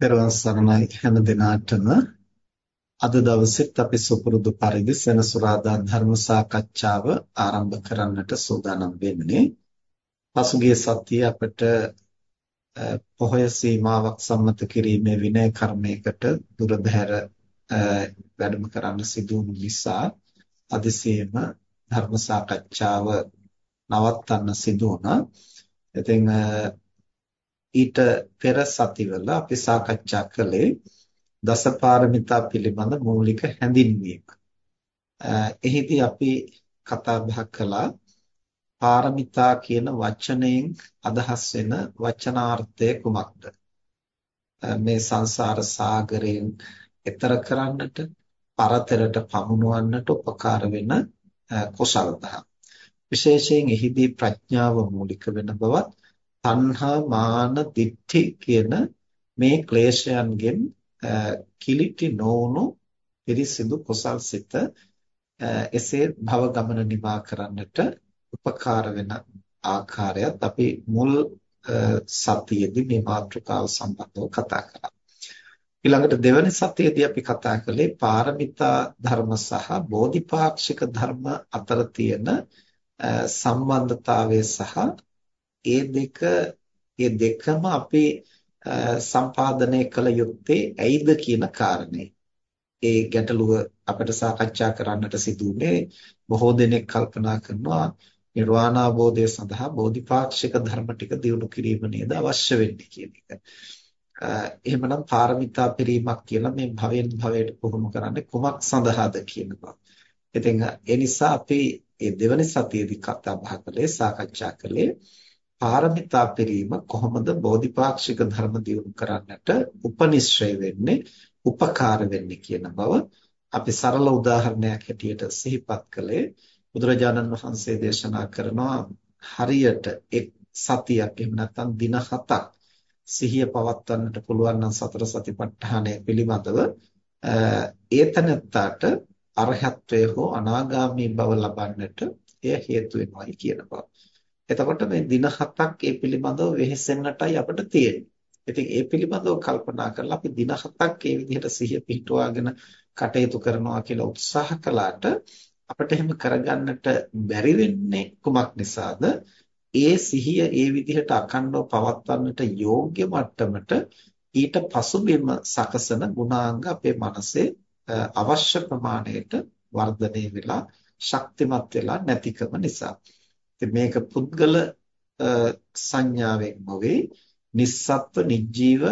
පෙරවන් සරණයි හැම දිනාටම අද දවසෙත් අපි සුපුරුදු පරිදි සෙනසුරාදා ධර්ම සාකච්ඡාව ආරම්භ කරන්නට සූදානම් වෙන්නේ. පසුගිය සතියේ අපට පොහොය සීමාවක් සම්මත කිරීමේ විනය කර්මයකට දුර බැහැර වැඩම කරන්න සිදු වුණු නිසා අදිසියෙම ධර්ම සාකච්ඡාව නවත්තන්න සිදු වුණා. ඉතින් ඊට පෙර සතිවල අපි සාකච්ඡා කළේ දසපාරමිතා පිළිබඳ මූලික හැඳින්වීම. එහිදී අපි කතා බහ කළා පාරමිතා කියන වචනයෙන් අදහස් වෙන වචනාර්ථය කුමක්ද? මේ සංසාර සාගරයෙන් එතර කරන්නට, පරතරට පමුණවන්නට උපකාර වෙන කුසල දහම්. විශේෂයෙන් එහිදී ප්‍රඥාව මූලික වෙන බවත් තණ්හා මාන දිට්ඨි කියන මේ ක්ලේශයන්ගෙන් කිලිටි නොවුණු පිරිසිදු කුසල් සිත එසේ භව ගමන නිමා කරන්නට උපකාර වෙන ආකාරයත් අපි මුල් සතියේදී මේ මාතෘකාව සම්බන්ධව කතා කරා. ඊළඟට දෙවැනි සතියේදී අපි කතා කළේ පාරමිතා ධර්ම සහ බෝධිපාක්ෂික ධර්ම අතර තියෙන සම්බන්ධතාවය සහ ඒ දෙක ඒ දෙකම අපි සම්පාදනය කළ යුත්තේ ඇයිද කියන කාරණේ. ඒ ගැටලුව අපිට සාකච්ඡා කරන්නට සිදුුනේ බොහෝ දෙනෙක් කල්පනා කරනවා නිර්වාණ අවබෝධය සඳහා බෝධිපාක්ෂික ධර්ම ටික දියුණු කිරීම නේද අවශ්‍ය වෙන්නේ කියන එක. එහෙමනම් පාරමිතා පිරීමක් කියලා මේ භවෙන් භවයට පුහුණු කරන්නේ කුමක් සඳහාද කියන බව. ඉතින් ඒ නිසා අපි මේ දෙවනි සතියේදී කතා බහ කළේ සාකච්ඡා කළේ පාරමිතා පිරීම කොහොමද බෝධිපාක්ෂික ධර්ම දියුණු කරන්නට උපනිශ්‍රය වෙන්නේ උපකාර වෙන්නේ කියන බව අපි සරල උදාහරණයක් හැටියට සිහිපත් කළේ බුදුරජාණන් වහන්සේ දේශනා කරනවා හරියට එක් සතියක් එහෙම නැත්නම් දින හතක් සිහිය පවත්වන්නට පුළුවන් නම් සතර සතිපට්ඨානය පිළිබඳව ඒතනත්තාට අරහත්වය හෝ අනාගාමී බව ලබන්නට එය හේතු වෙනවායි කියන බව. එතකොට මේ දින හතක් ඒ පිළිබඳව වෙහෙසෙන්නටයි අපිට තියෙන්නේ. ඉතින් ඒ පිළිබඳව කල්පනා කරලා අපි දින හතක් ඒ විදිහට සිහිය පිහිටුවාගෙන කටයුතු කරනවා කියලා උත්සාහ කළාට අපිට එහෙම කරගන්නට බැරි වෙන්නේ කුමක් නිසාද? ඒ සිහිය ඒ විදිහට අඛණ්ඩව පවත්වන්නට යෝග්‍ය මට්ටමට ඊට පසුබිම සකසන ගුණාංග අපේ මනසේ අවශ්‍ය ප්‍රමාණයට වර්ධනය වෙලා ශක්තිමත් වෙලා නැතිකම නිසා. ඉතින් මේක පුද්ගල සංඥාවෙන් නොවේ නිස්සත්ව නිජීව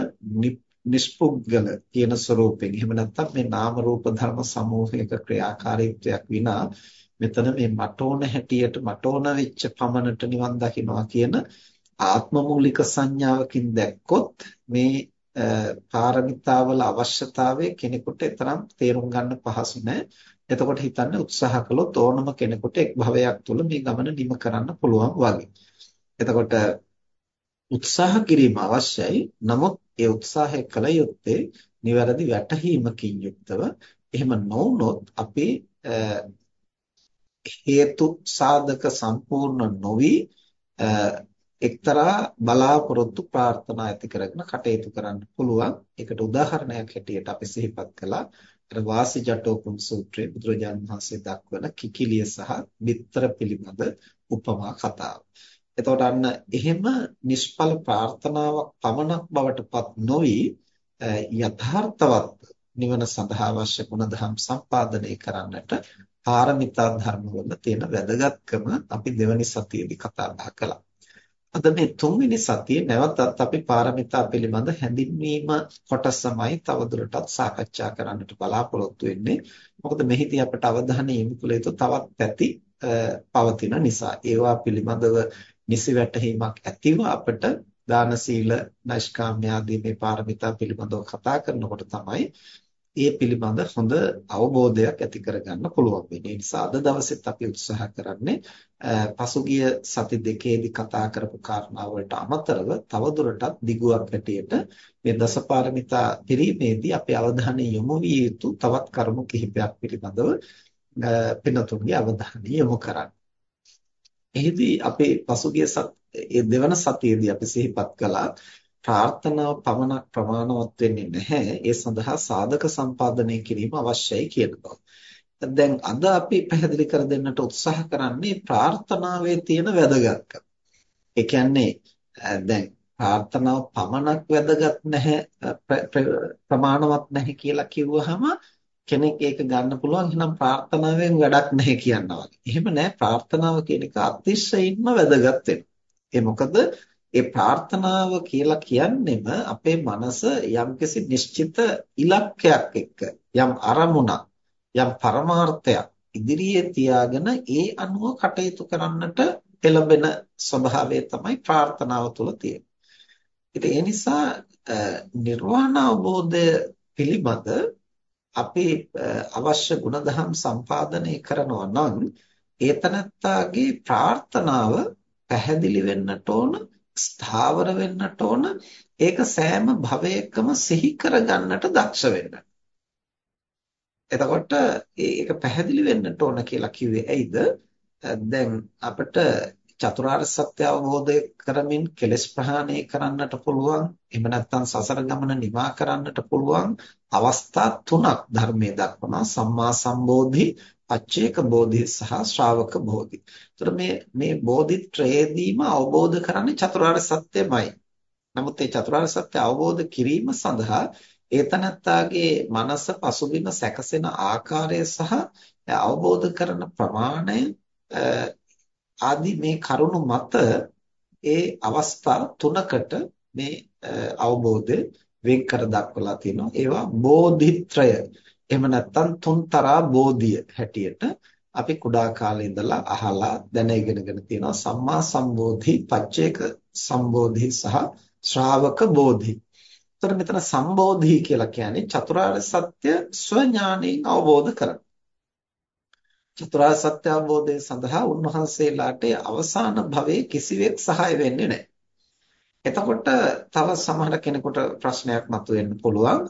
නිෂ්පුද්ගල කියන ස්වરૂපයෙන්. එහෙම නැත්නම් මේ නාම රූප ධර්ම සමූහයක ක්‍රියාකාරීත්වයක් විනා මෙතන මේ මට ඕන හැටියට මට ඕන වෙච්ච පමණට නිවන් දකින්නවා කියන ආත්මමූලික සංඥාවකින් දැක්කොත් මේ පාරමිතාවල අවශ්‍යතාවය කෙනෙකුට තරම් තේරුම් ගන්න පහසු නෑ. එතකොට හිතන්න උත්සාහ කළොත් ඕනම කෙනෙකුට එක් භවයක් තුළ මේ ගමන නිම කරන්න පුළුවන් වගේ. එතකොට උත්සාහ කිරීම අවශ්‍යයි. නමුත් ඒ උත්සාහය කළ යුත්තේ නිවැරදි වැටහීමකින් යුක්තව. එහෙම නොවුනොත් අපි හේතු සාධක සම්පූර්ණ නොවි එක්තරා බලාපොරොත්තු ප්‍රාර්ථනා ඇති කරගෙන කටයුතු කරන්න පුළුවන්. ඒකට උදාහරණයක් හැටියට අපි සිහිපත් කළා අර වාසි ජටෝපම සූත්‍රයේ බුදුරජාණන් වහන්සේ දක්වන කිකිලිය සහ බිත්තර පිළිබඳ උපමා කතාව. එතකොට අන්න එහෙම නිෂ්ඵල ප්‍රාර්ථනාවක් පමණක් බවටපත් නොවි යථාර්ථවත් නිවන සඳහා අවශ්‍ය ගුණධම් සම්පාදනය කරන්නට පාරමිතා ධර්ම වල තියෙන වැදගත්කම අපි දෙවනි සතියේදී කතා බහ කළා. අද මේ තුන්වෙනි සතියේ නැවතත් අපි පාරමිතා පිළිබඳ හැඳින්වීම කොටසමයි තවදුරටත් සාකච්ඡා කරන්නට බලාපොරොත්තු වෙන්නේ. මොකද මෙහිදී අපට අවධානය යොමු කළ යුතු තවත් පැති පවතින නිසා ඒවා පිළිබඳව නිසි වැටහීමක් ඇතිව අපට දාන සීල නෛෂ්කාම්‍ය ආදී මේ පාරමිතා පිළිබඳව කතා කරනකොට තමයි ඒ පිළිබඳ හොඳ අවබෝධයක් ඇති කරගන්න පුළුවන් වෙන්නේ. ඒ නිසා අද දවසෙත් අපි උත්සාහ කරන්නේ පසුගිය සති දෙකේදී කතා කරපු කාරණා වලට අමතරව තවදුරටත් දිගුවක් හැටියට මේ දසපාරමිතා පිරීමේදී අපි අවධානය යොමු විය යුතු තවත් කරුණු කිහිපයක් පිළිබඳව පින්නතුන්ගේ අවධානය යොමු කරන්න. එහිදී අපි පසුගිය ඒ දෙවන සතියේදී අපි සිහිපත් කළා ප්‍රාර්ථනාව පමණක් ප්‍රමාණවත් වෙන්නේ නැහැ. ඒ සඳහා සාධක සම්පාදනය කිරීම අවශ්‍යයි කියන බව. දැන් අද අපි පැහැදිලි කර දෙන්නට උත්සාහ කරන්නේ ප්‍රාර්ථනාවේ තියෙන වැදගත්කම. ඒ කියන්නේ දැන් ප්‍රාර්ථනාව පමණක් වැදගත් නැහැ ප්‍රමාණවත් නැහැ කියලා කිව්වහම කෙනෙක් ඒක ගන්න පුළුවන් එහෙනම් ප්‍රාර්ථනාවෙන් වැඩක් නැහැ කියනවා වගේ. එහෙම නැහැ ප්‍රාර්ථනාව කියන එක අතිශයින්ම වැදගත් වෙනවා. ඒ මොකද ඒ ප්‍රාර්ථනාව කියලා කියන්නෙම අපේ මනස යම්කිසි නිශ්චිත ඉලක්කයක් එක්ක යම් අරමුණක් යම් පරමාර්ථයක් ඉදිරියේ තියාගෙන ඒ අනුව කටයුතු කරන්නට පෙළඹෙන ස්වභාවය තමයි ප්‍රාර්ථනාව තුළ තියෙන්නේ. ඉතින් ඒ නිසා නිර්වාණ අවබෝධය පිළිබඳ අපි අවශ්‍ය ගුණධම් සම්පාදනය කරනවා නම් ඒතනත්තාගේ ප්‍රාර්ථනාව පැහැදිලි වෙන්නට ඕන ස්ථාවර වෙන්නට ඕන ඒක සෑම භවයකම සිහි කරගන්නට දක්ෂ වෙන්න. එතකොට ඒක පැහැදිලි වෙන්නට ඕන කියලා කිව්වේ ඇයිද? දැන් අපිට චතුරාර්ය සත්‍ය අවබෝධ කරමින් කෙලෙස් ප්‍රහාණය කරන්නට පුළුවන් එහෙම නැත්නම් සසර ගමන නිමා කරන්නට පුළුවන් අවස්ථා තුනක් ධර්මයේ දක්වනවා සම්මා සම්බෝධි අච්චේක බෝධි සහ ශ්‍රාවක බෝධි. ඒතර මේ මේ බෝධිත්‍රයේදීම අවබෝධ කරන්නේ චතුරාර්ය සත්‍යමයි. නමුත් මේ චතුරාර්ය සත්‍ය අවබෝධ කිරීම සඳහා ඒතනත්තාගේ මනස පසුබිම සැකසෙන ආකාරය සහ අවබෝධ කරන ප්‍රමාණය ආදී මේ කරුණු මත ඒ අවස්ථා තුනකට මේ අවබෝධය වෙන් කර දක්වලා තියෙනවා. ඒවා බෝධිත්‍රය. එහෙම නැත්නම් තුන්තරා බෝධිය හැටියට අපි කුඩා කාලේ ඉඳලා අහලා දැන ඉගෙනගෙන තියෙනවා සම්මා සම්බෝධි, පච්චේක සම්බෝධි සහ ශ්‍රාවක බෝධි. එතකොට මෙතන සම්බෝධි කියලා කියන්නේ චතුරාර්ය සත්‍ය ස්වඥාණයෙන් අවබෝධ කරගන්න. චතුරාර්ය සත්‍ය අවබෝධය සඳහා උන්වහන්සේලාට අවසාන භවයේ කිසිවෙක් සහාය වෙන්නේ නැහැ. එතකොට තව සමහර කෙනෙකුට ප්‍රශ්නයක් මතුවෙන්න පුළුවන්.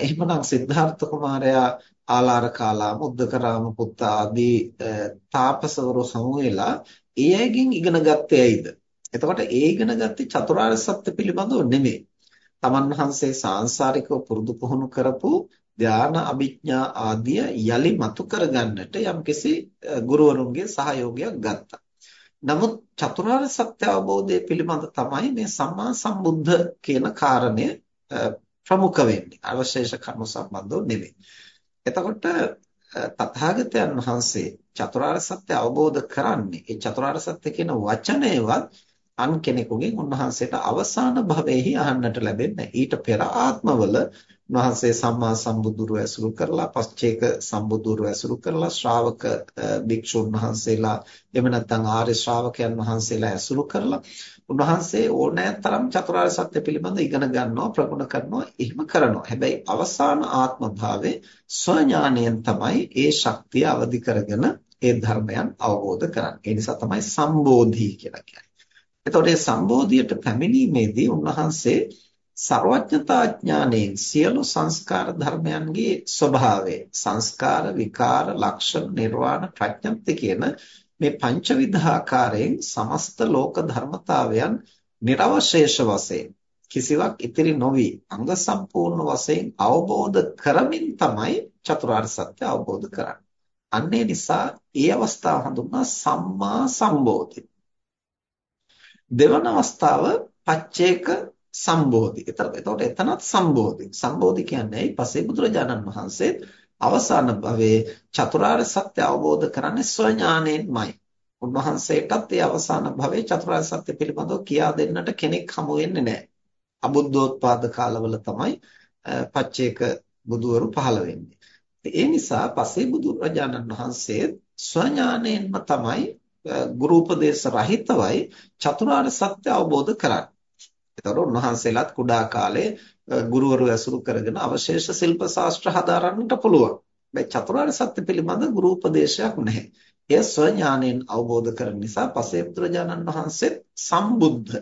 එහෙමනම් සිද්ධාර්ථ කුමාරයා ආලාර කාලා මුද්දකරාම පුත්ත ආදී තාපසවරු හමු වෙලා ඒ අයගෙන් ඉගෙන ගත්තේ ඇයිද? එතකොට ඒ ඉගෙන ගත්තේ චතුරාර්ය සත්‍ය පිළිබඳව නෙමෙයි. තමන් වහන්සේ සාංශාරිකව පුරුදු පුහුණු කරපු ධානා අභිඥා ආදිය යලි මතු කරගන්නට යම්කිසි ගුරුවරුන්ගේ සහයෝගයක් ගත්තා. නමුත් චතුරාර්ය සත්‍ය අවබෝධය පිළිබඳ තමයි මේ සම්මා සම්බුද්ධ කියන කාරණය ප්‍රමුඛ වෙන්නේ. අවශේෂ කර්ම සම්බන්ධව නෙමෙයි. එතකොට තථාගතයන් වහන්සේ චතුරාර්ය සත්‍ය අවබෝධ කරන්නේ ඒ චතුරාර්ය සත්‍ය කියන වචනයවත් අන් කෙනෙකුගෙන් උන්වහන්සේට අවසාන භවයේහි අහන්නට ලැබෙන්නේ ඊට පෙර ආත්මවල උන්වහන්සේ සම්මා සම්බුදුරු ඇසුරු කරලා පස්චේක සම්බුදුරු ඇසුරු කරලා ශ්‍රාවක භික්ෂුන් වහන්සේලා එහෙම නැත්නම් ආර්ය ශ්‍රාවකයන් වහන්සේලා ඇසුරු කරලා උන්වහන්සේ ඕනෑතරම් චතුරාර්ය සත්‍ය පිළිබඳ ඉගෙන ගන්නවා ප්‍රගුණ කරනවා එහෙම කරනවා. හැබැයි අවසාන ආත්ම භාවයේ ස්වඥාණයෙන් තමයි ඒ ශක්තිය අවදි කරගෙන ඒ ධර්මයන් අවබෝධ කරන්නේ. ඒ නිසා තමයි සම්බෝධි කියලා කියන්නේ. එතකොට මේ සම්බෝධියට පැමිණීමේදී උන්වහන්සේ සර්වඥතා ඥාණයෙන් සියලු සංස්කාර ධර්මයන්ගේ ස්වභාවය සංස්කාර විකාර ලක්ෂණ නිර්වාණ ප්‍රඥප්ති කියන මේ පංචවිධාකාරයෙන් සමස්ත ලෝක ධර්මතාවයන් නිර්වශේෂ වශයෙන් කිසිවක් ඉතිරි නොවි අංග සම්පූර්ණ වශයෙන් අවබෝධ කරමින් තමයි චතුරාර්ය සත්‍ය අවබෝධ කරන්නේ. අන්නේ නිසා ඒ අවස්ථාව හඳුන්වනවා සම්මා සම්බෝධි. දෙවන අවස්ථාව පච්චේක සම්බෝධි. එතකොට එතනත් සම්බෝධි. සම්බෝධි කියන්නේ ඇයි? පසේ බුදුරජාණන් වහන්සේ අවසාන භවයේ චතුරාර්ය සත්‍ය අවබෝධ කරන්නේ ස්වඥාණයෙන්මයි. උන්වහන්සේටත් ඒ අවසාන භවයේ චතුරාර්ය සත්‍ය පිළිබඳව කියා දෙන්නට කෙනෙක් හමු වෙන්නේ නැහැ. අබුද්ධෝත්පාද කාලවල තමයි පච්චේක බුදුවරු පහළ වෙන්නේ. ඒ නිසා පසේ බුදුරජාණන් වහන්සේ ස්වඥාණයෙන්ම තමයි ගුරු උපදේශ රහිතවයි චතුරාර්ය සත්‍ය අවබෝධ කරන්නේ. එතකොට උන්වහන්සේලාත් කුඩා කාලේ ගුරුවරු ඇසුරු කරගෙන අවශේෂ ශිල්ප ශාස්ත්‍ර හදාරන්නට පුළුවන්. මේ චතුරාර්ය සත්‍ය පිළිබඳ ගුරු උපදේශයක් නැහැ. එය ස්වඥාණයෙන් අවබෝධ කරගන්න නිසා පසේ බුදුරජාණන් වහන්සේ සම්බුද්ධ.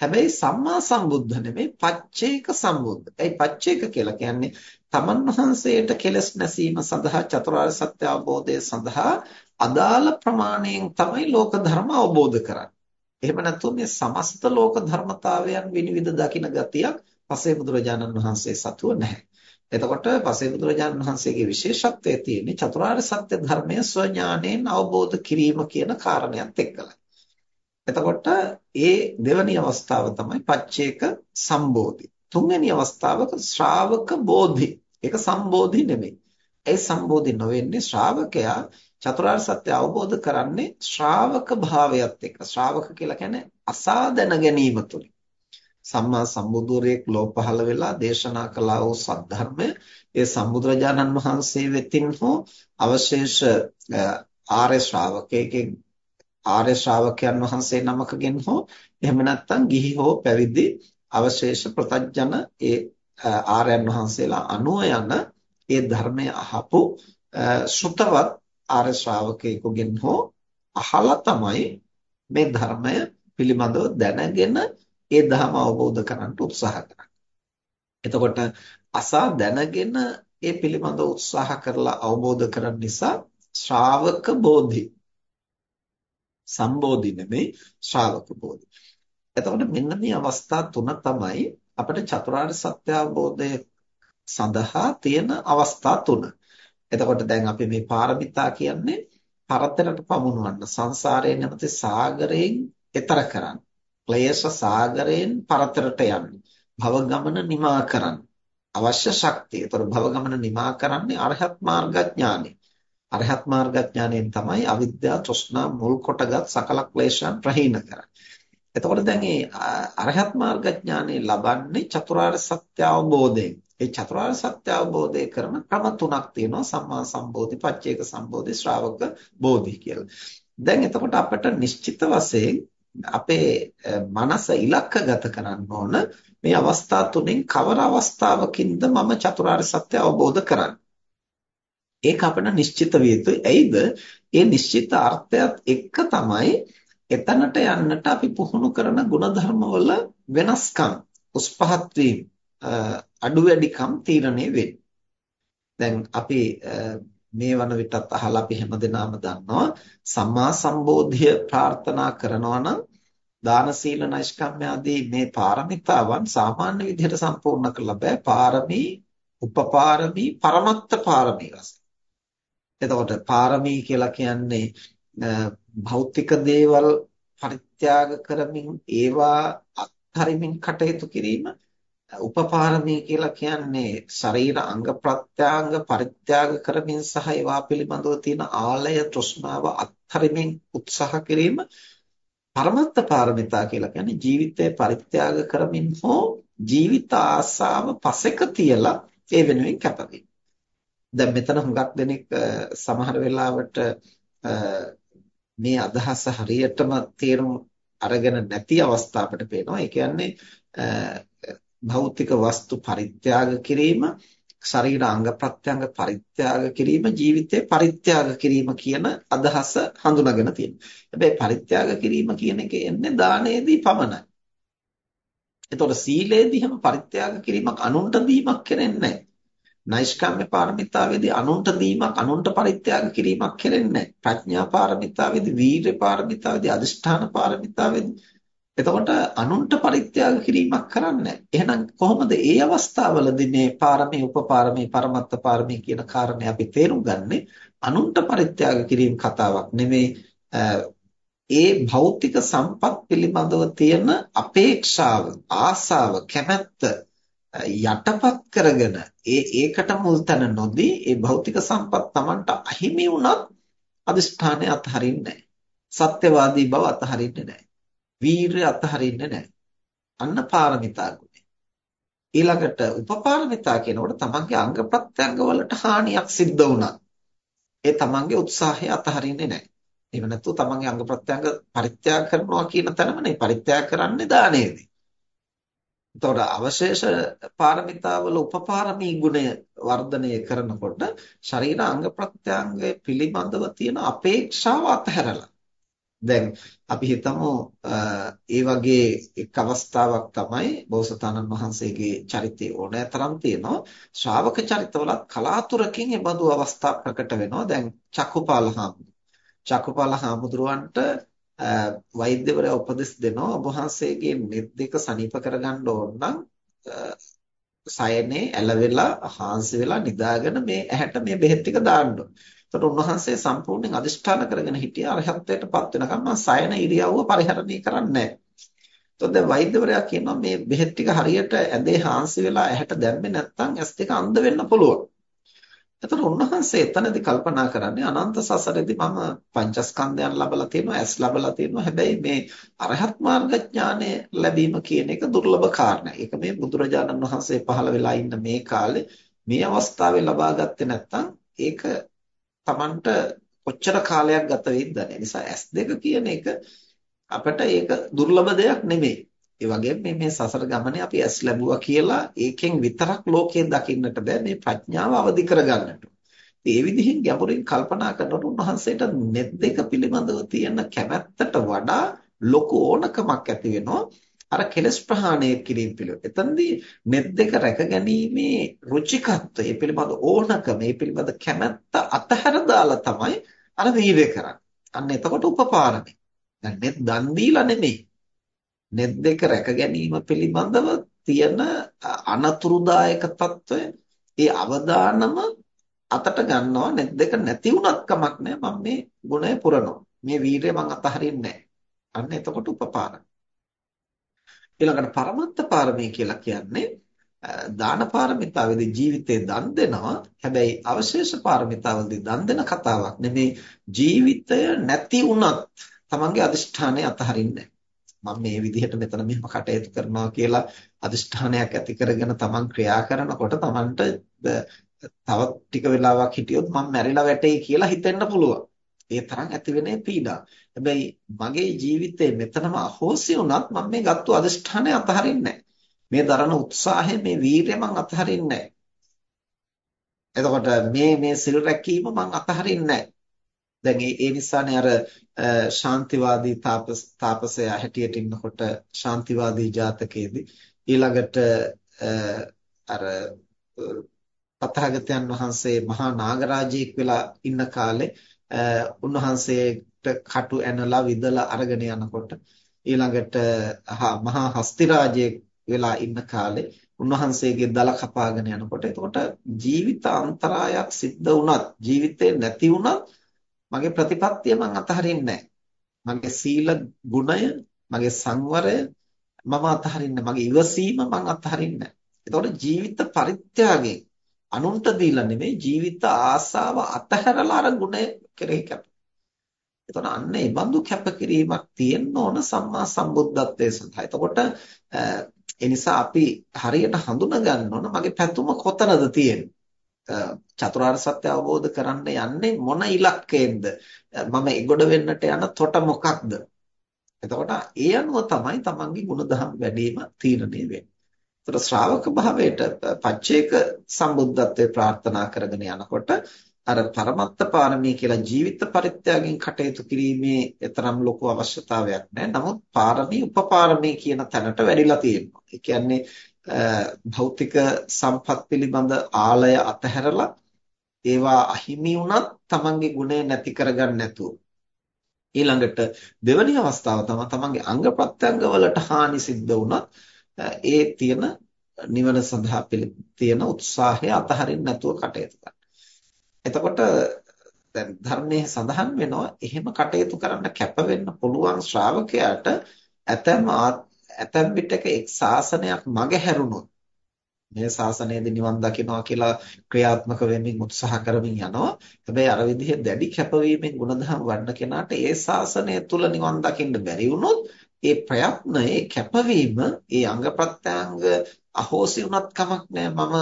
හැබැයි සම්මා සම්බුද්ධ නෙමෙයි පච්චේක සම්බුද්ධ. ඒ පච්චේක කියලා කියන්නේ තමන් වහන්සේට කෙලස් නැසීම සඳහා චතුරාර්ය සත්‍ය අවබෝධය සඳහා අදාළ ප්‍රමාණයෙන් තමයි ලෝක ධර්ම අවබෝධ කරන්නේ. එහෙම නැත්නම් මේ සමස්ත ලෝක ධර්මතාවයන් විනිවිද දකින ගතියක් පසේ බුදුරජාණන් වහන්සේ සතුව නැහැ. එතකොට පසේ බුදුරජාණන් වහන්සේගේ විශේෂත්වය තියෙන්නේ චතුරාර්ය සත්‍ය ධර්මය ස්වඥාණයෙන් අවබෝධ කිරීම කියන කාරණයක් එක්කලා. එතකොට ඒ දෙවැනි අවස්ථාව තමයි පච්චේක සම්බෝධි. තුන්වෙනි අවස්ථාවක ශ්‍රාවක බෝධි. ඒක සම්බෝධි නෙමෙයි. ඒ සම්බෝධි නොවෙන්නේ ශ්‍රාවකයා චතුරාර්ය සත්‍ය අවබෝධ කරන්නේ ශ්‍රාවක භාවයත් එක්ක. ශ්‍රාවක කියලා කියන්නේ අසා දැන ගැනීම තුලින්. සම්මා සම්බුදුරෙක් ලෝ පහළ වෙලා දේශනා කළා වූ සද්ධර්මය ඒ සම්බුදුරජාණන් වහන්සේ වෙතින් හෝ අවශේෂ ආර්ය ශ්‍රාවකයෙක්ගෙන් ආර්ය ශ්‍රාවකයන් වහන්සේ නමකගෙන් හෝ එහෙම නැත්නම් ගිහි හෝ පැවිදි අවශේෂ ප්‍රතඥ ඒ ආර්යයන් වහන්සේලා අනුව යන ඒ ධර්මය අහපු ශ්‍රුතවත් ආර්ය ශ්‍රාවකයෙකුගෙන් හෝ අහලා තමයි මේ ධර්මය පිළිබඳව දැනගෙන ඒ ධර්ම අවබෝධ කරගන්න උත්සාහ කරන්නේ. එතකොට අසා දැනගෙන ඒ පිළිබඳව උත්සාහ කරලා අවබෝධ කරගන්න නිසා ශ්‍රාවක බෝධි සම්බෝධි නෙමෙයි ශ්‍රාවක බෝධි. එතකොට මෙන්න මේ අවස්ථා තුන තමයි අපිට චතුරාර්ය සත්‍ය අවබෝධය සඳහා තියෙන අවස්ථා තුන. එතකොට දැන් අපි මේ පාරමිතා කියන්නේ පරතරට පමුණවන්න සංසාරයේ නැමැති සාගරයෙන් එතර කරන්න. ක්ලේශ සාගරයෙන් පරතරට යන්න. භව ගමන නිමා කරන්න. අවශ්‍ය ශක්තිය. ඒතර භව ගමන නිමා කරන්නේ අරහත් මාර්ගඥානෙ. අරහත් මාර්ගඥාණයෙන් තමයි අවිද්‍යාව තෘෂ්ණා මුල් කොටගත් සකල ක්ලේශයන් ප්‍රහීන කරන්නේ. එතකොට දැන් මේ අරහත් මාර්ගඥානෙ ලබන්නේ චතුරාර්ය සත්‍ය අවබෝධයෙන්. ඒ චතුරාර්ය සත්‍ය අවබෝධය කරන ක්‍රම තුනක් තියෙනවා සම්මා සම්බෝධි, පච්චේක සම්බෝධි, ශ්‍රාවක බෝධි කියලා. දැන් එතකොට අපිට නිශ්චිත වශයෙන් අපේ මනස ඉලක්කගත කරන්න ඕන මේ අවස්ථා තුනෙන් කවර අවස්ථාවකින්ද මම චතුරාර්ය සත්‍ය අවබෝධ කරන්නේ. ඒක අපිට නිශ්චිත විය යුතුයි. ඇයිද? ඒ නිශ්චිත අර්ථයත් එක්ක තමයි එතනට යන්නට අපි පුහුණු කරන ಗುಣධර්ම වල වෙනස්කම්, උස් පහත් වීම අඩු වැඩිකම් තීරණය වෙන්නේ. දැන් අපි මේ වන විටත් අහලා අපි හැමදෙනාම දන්නවා සම්මා සම්බෝධිය ප්‍රාර්ථනා කරනවා නම් දාන සීල නෛෂ්කම්ම ආදී මේ පාරමිතාවන් සාමාන්‍ය විදිහට සම්පූර්ණ කරලා බෑ පාරමී උපපාරමී පරමත්ත පාරමී වශයෙන්. එතකොට පාරමී කියලා කියන්නේ භෞතික දේවල් පරිත්‍යාග කරමින් ඒවා අත්හරිමින් කටයුතු කිරීම උපපාරමී කියලා කියන්නේ ශරීර අංග ප්‍රත්‍යාංග පරිත්‍යාග කරමින් සහ ඒවා පිළිබඳව තියෙන ආලය තෘෂ්ණාව අත්හරිමින් උත්සාහ කිරීම පරමත්ත පාරමිතා කියලා කියන්නේ ජීවිතය පරිත්‍යාග කරමින් හෝ ජීවිත ආසාව පසෙක තියලා ඒ වෙනුවෙන් කැපවීම. දැන් මෙතන හුඟක් දෙනෙක් සමහර වෙලාවට මේ අදහස හරියටම තේරුම් අරගෙන නැති අවස්ථා අපිට පේනවා. ඒ කියන්නේ භෞතික වස්තු පරිත්‍යාග කිරීම, ශරීර අංග ප්‍රත්‍යංග පරිත්‍යාග කිරීම, ජීවිතේ පරිත්‍යාග කිරීම කියන අදහස හඳුනාගෙන තියෙනවා. හැබැයි පරිත්‍යාග කිරීම කියන එක එන්නේ දානයේදී පමණයි. එතකොට සීලේදී හැම පරිත්‍යාග කිරීමක් අනුන්ට දීමක් කරන්නේ නැහැ. නෛෂ්කම්ම්‍ය පාරමිතාවේදී අනුන්ට දීමක් අනුන්ට පරිත්‍යාග කිරීමක් කෙරෙන්නේ නැහැ. ප්‍රඥා පාරමිතාවේදී වීර්ය පාරමිතාවේදී අදිෂ්ඨාන පාරමිතාවේදී එතකොට අනුන්ට පරිත්‍යාග කිරීමක් කරන්නේ එහෙනම් කොහොමද ඒ අවස්ථාවවලදී මේ පාරමී උපපාරමී පරමත්ත පාරමී කියන කාරණේ අපි තේරුම් ගන්නෙ අනුන්ට පරිත්‍යාග කිරීම කතාවක් නෙමෙයි ඒ භෞතික සම්පත් පිළිබඳව තියෙන අපේක්ෂාව ආසාව කැමැත්ත යටපත් කරගෙන ඒ ඒකට මුල් තැන නොදී ඒ භෞතික සම්පත් Tamanට අහිමි වුණත් අදිෂ්ඨානය අත්හරින්නේ නැහැ. සත්‍යවාදී බව අත්හරින්නේ නැහැ. වීරය අත්හරින්නේ නැහැ. අන්න පාරමිතා ගුණය. ඊළඟට උපපාරමිතා කියනකොට තමන්ගේ අංග ප්‍රත්‍යංග වලට හානියක් සිද්ධ වුණා. ඒ තමන්ගේ උත්සාහය අත්හරින්නේ නැහැ. එහෙම නැත්නම් තමන්ගේ අංග ප්‍රත්‍යංග පරිත්‍යාග කරනවා කියන තැනම නේ පරිත්‍යාග කරන්නේ දානයේදී. එතකොට අවශේෂ පාරමිතාවල උපපාරමී ගුණය වර්ධනය කරනකොට ශරීර අංග ප්‍රත්‍යංගය පිළිබඳව තියෙන අපේක්ෂාව අත්හැරලා දැන් අපි හිතමු ඒ වගේ එක් අවස්ථාවක් තමයි බෝසතාණන් වහන්සේගේ චරිතය ඕනෑතරම් තියෙනවා. ශ්‍රාවක චරිතවලත් කලාතුරකින් ඒ බඳු අවස්ථා ප්‍රකට වෙනවා. දැන් චක්කුපාල හාමුදුරුවෝ. චක්කුපාල හාමුදුරුවන්ට වෛද්‍යවරයා උපදෙස් දෙනවා ඔබ වහන්සේගේ නෙත් දෙක සනීප කරගන්න ඕන නම් සයනේ ඇලවෙලා හාන්සි වෙලා නිදාගෙන මේ ඇහැට මේ බෙහෙත් ටික දාන්න. ඕන. එතකොට උන්වහන්සේ සම්පූර්ණයෙන් අදිෂ්ඨාන කරගෙන හිටියා අරහත්ත්වයටපත් වෙනකම් මම සයන ඉරියව්ව පරිහරණය කරන්නේ නැහැ. එතකොට දැන් වෛද්‍යවරයා කියනවා මේ බෙහෙත් ටික හරියට ඇඳේ හාන්සි වෙලා ඇහැට දැම්මේ නැත්නම් ඇස් දෙක අන්ධ වෙන්න පුළුවන්. එතකොට උන්වහන්සේ එතනදී කල්පනා කරන්නේ අනන්ත සසරේදී මම පංචස්කන්ධයන් ලබලා තියෙනවා ඇස් ලබලා තියෙනවා හැබැයි මේ අරහත් මාර්ග ඥානය ලැබීම කියන එක දුර්ලභ කාරණා. ඒක මේ බුදුරජාණන් වහන්සේ පහළ වෙලා ඉන්න මේ කාලේ මේ අවස්ථාවේ ලබා ගත්තේ නැත්නම් ඒක Tamanට කොච්චර කාලයක් ගත වෙයිද දන්නේ. නිසා ඇස් දෙක කියන එක අපිට ඒක දුර්ලභ දෙයක් නෙමෙයි. ඒ වගේම මේ මේ සසර ගමනේ අපි ඇස් ලැබුවා කියලා ඒකෙන් විතරක් ලෝකේ දකින්නට බෑ මේ ප්‍රඥාව අවදි කරගන්නට. ඒ විදිහින් ගැඹුරින් කල්පනා කරනකොට උන්වහන්සේට net දෙක පිළිබඳව තියෙන කැමැත්තට වඩා ලොකු ඕනකමක් ඇති වෙනවා. අර කෙලස් ප්‍රහාණය කිරීම පිළිවෙල. එතනදී net දෙක රැකගැනීමේ රුචිකත්වය, මේ පිළිබඳ ඕනකම, මේ පිළිබඳ කැමැත්ත අතහැර දාලා තමයි අර වීර්ය කරන්නේ. අන්න එතකොට උපපාරණය. දැන් net දන් දීලා නෙමෙයි. net දෙක රැකගැනීම පිළිබඳව තියෙන අනතුරුදායක తত্ত্বය, ඒ අවදානම අතට ගන්නවා net දෙක නැති වුණත් කමක් නැහැ. මම මේ ගුණය පුරනවා. මේ වීර්ය මං අතහරින්නේ නැහැ. අන්න එතකොට උපපාරණය. ඊළඟට පරමත්ත පාරමී කියලා කියන්නේ දාන පාරමිතාවේදී ජීවිතේ දන් දෙනවා. හැබැයි අවශේෂ පාරමිතාවලදී දන් දෙන කතාවක් නෙමේ ජීවිතය නැති වුණත් තමන්ගේ අදිෂ්ඨානය අතහරින්නේ මම මේ විදිහට මෙතන මෙහෙම කටයුතු කරනවා කියලා අදිෂ්ඨානයක් ඇති කරගෙන තමන් ක්‍රියා කරනකොට තමන්ට තවත් ටික වෙලාවක් හිටියොත් මම මැරිලා වැටෙයි කියලා හිතෙන්න පුළුවන්. ඒ තරම් ඇති වෙන්නේ පීඩා. හැබැයි මගේ ජීවිතේ මෙතනම අහෝසි වුණත් මම මේ ගත්තු අදිෂ්ඨානය අතහරින්නේ මේ දරන උත්සාහය මේ වීරය මම අතහරින්නේ එතකොට මේ මේ සිල් රැකීම මම අතහරින්නේ දැන් ඒ නිසානේ අර ශාන්තිවාදී තාපස තාපසයා හැටියට ඉන්නකොට ශාන්තිවාදී ජාතකයේදී ඊළඟට අර පතහාගතයන් වහන්සේ මහා නාගරාජයෙක් වෙලා ඉන්න කාලේ උන්වහන්සේට කටු ඇනලා විදලා අරගෙන යනකොට ඊළඟට මහා හස්තිරාජයෙක් වෙලා ඉන්න කාලේ උන්වහන්සේගේ දල කපාගෙන යනකොට එතකොට ජීවිත අන්තරායක් සිද්ධ වුණත් ජීවිතේ නැති වුණත් මගේ ප්‍රතිපත්තිය මම අතහරින්නේ මගේ සීල ගුණය, මගේ සංවරය මම අතහරින්නේ මගේ ඉවසීම මම අතහරින්නේ එතකොට ජීවිත පරිත්‍යාගයෙන් අනුන්ට දීලා නෙමෙයි ජීවිත ආසාව අතහැරලා අර ගුණය කෙරෙහි කැප. එතකොට අන්න ඒ බඳු කැපකිරීමක් තියෙන්න ඕන සම්මා සම්බුද්ධත්වයේ සඳහා. එතකොට ඒ නිසා අපි හරියට හඳුනා ගන්න ඕන මගේ පැතුම කොතනද තියෙන්නේ. චතුරාර්ය සත්‍ය අවබෝධ කරන්න යන්නේ මොන ඉලක්කයෙන්ද මම එගොඩ වෙන්නට යන තොට මොකක්ද එතකොට ඒ අනුව තමයි තමන්ගේ ගුණධම් වැඩිම තීරණය වෙන්නේ. ඒතර ශ්‍රාවක භාවයට පච්චේක සම්බුද්ධත්වයේ ප්‍රාර්ථනා කරගෙන යනකොට අර පරමත්ත පාරමී කියලා ජීවිත පරිත්‍යාගයෙන් කටයුතු කිරීමේ තරම් ලොකු අවශ්‍යතාවයක් නැහැ. නමුත් පාරමී උපපාරමී කියන තැනට වැඩිලා තියෙනවා. ඒ කියන්නේ භෞතික සම්පත් පිළිබඳ ආලය අතහැරලා ඒවා අහිමි වුණත් තමන්ගේ ගුණය නැති කරගන්න නැතුව ඊළඟට දෙවැනි අවස්ථාව තමයි තමන්ගේ අංග ප්‍රත්‍යංග වලට හානි සිද්ධ වුණත් ඒ තියෙන නිවන සඳහා තියෙන උත්සාහය අතහරින්න නැතුව කටයුතු කරන්න. එතකොට දැන් ධර්මයේ සඳහන් වෙනවා එහෙම කටයුතු කරන්න කැප වෙන්න පුළුවන් ශ්‍රාවකයාට ඇතැම් ඇතැම් විටක එක් ශාසනයක් මගහැරුණොත් මේ ශාසනයේදී නිවන් දකින්නවා කියලා ක්‍රියාත්මක වෙමින් උත්සාහ කරමින් යනවා. හැබැයි අර විදිහේ දැඩි කැපවීමෙන් ಗುಣධම් වඩන කෙනාට ඒ ශාසනය තුල නිවන් දකින්න බැරි වුණොත් ඒ ප්‍රයත්න ඒ කැපවීම ඒ අංග ප්‍රත්‍යංග අහෝසි වුණත් කමක් නැහැ මම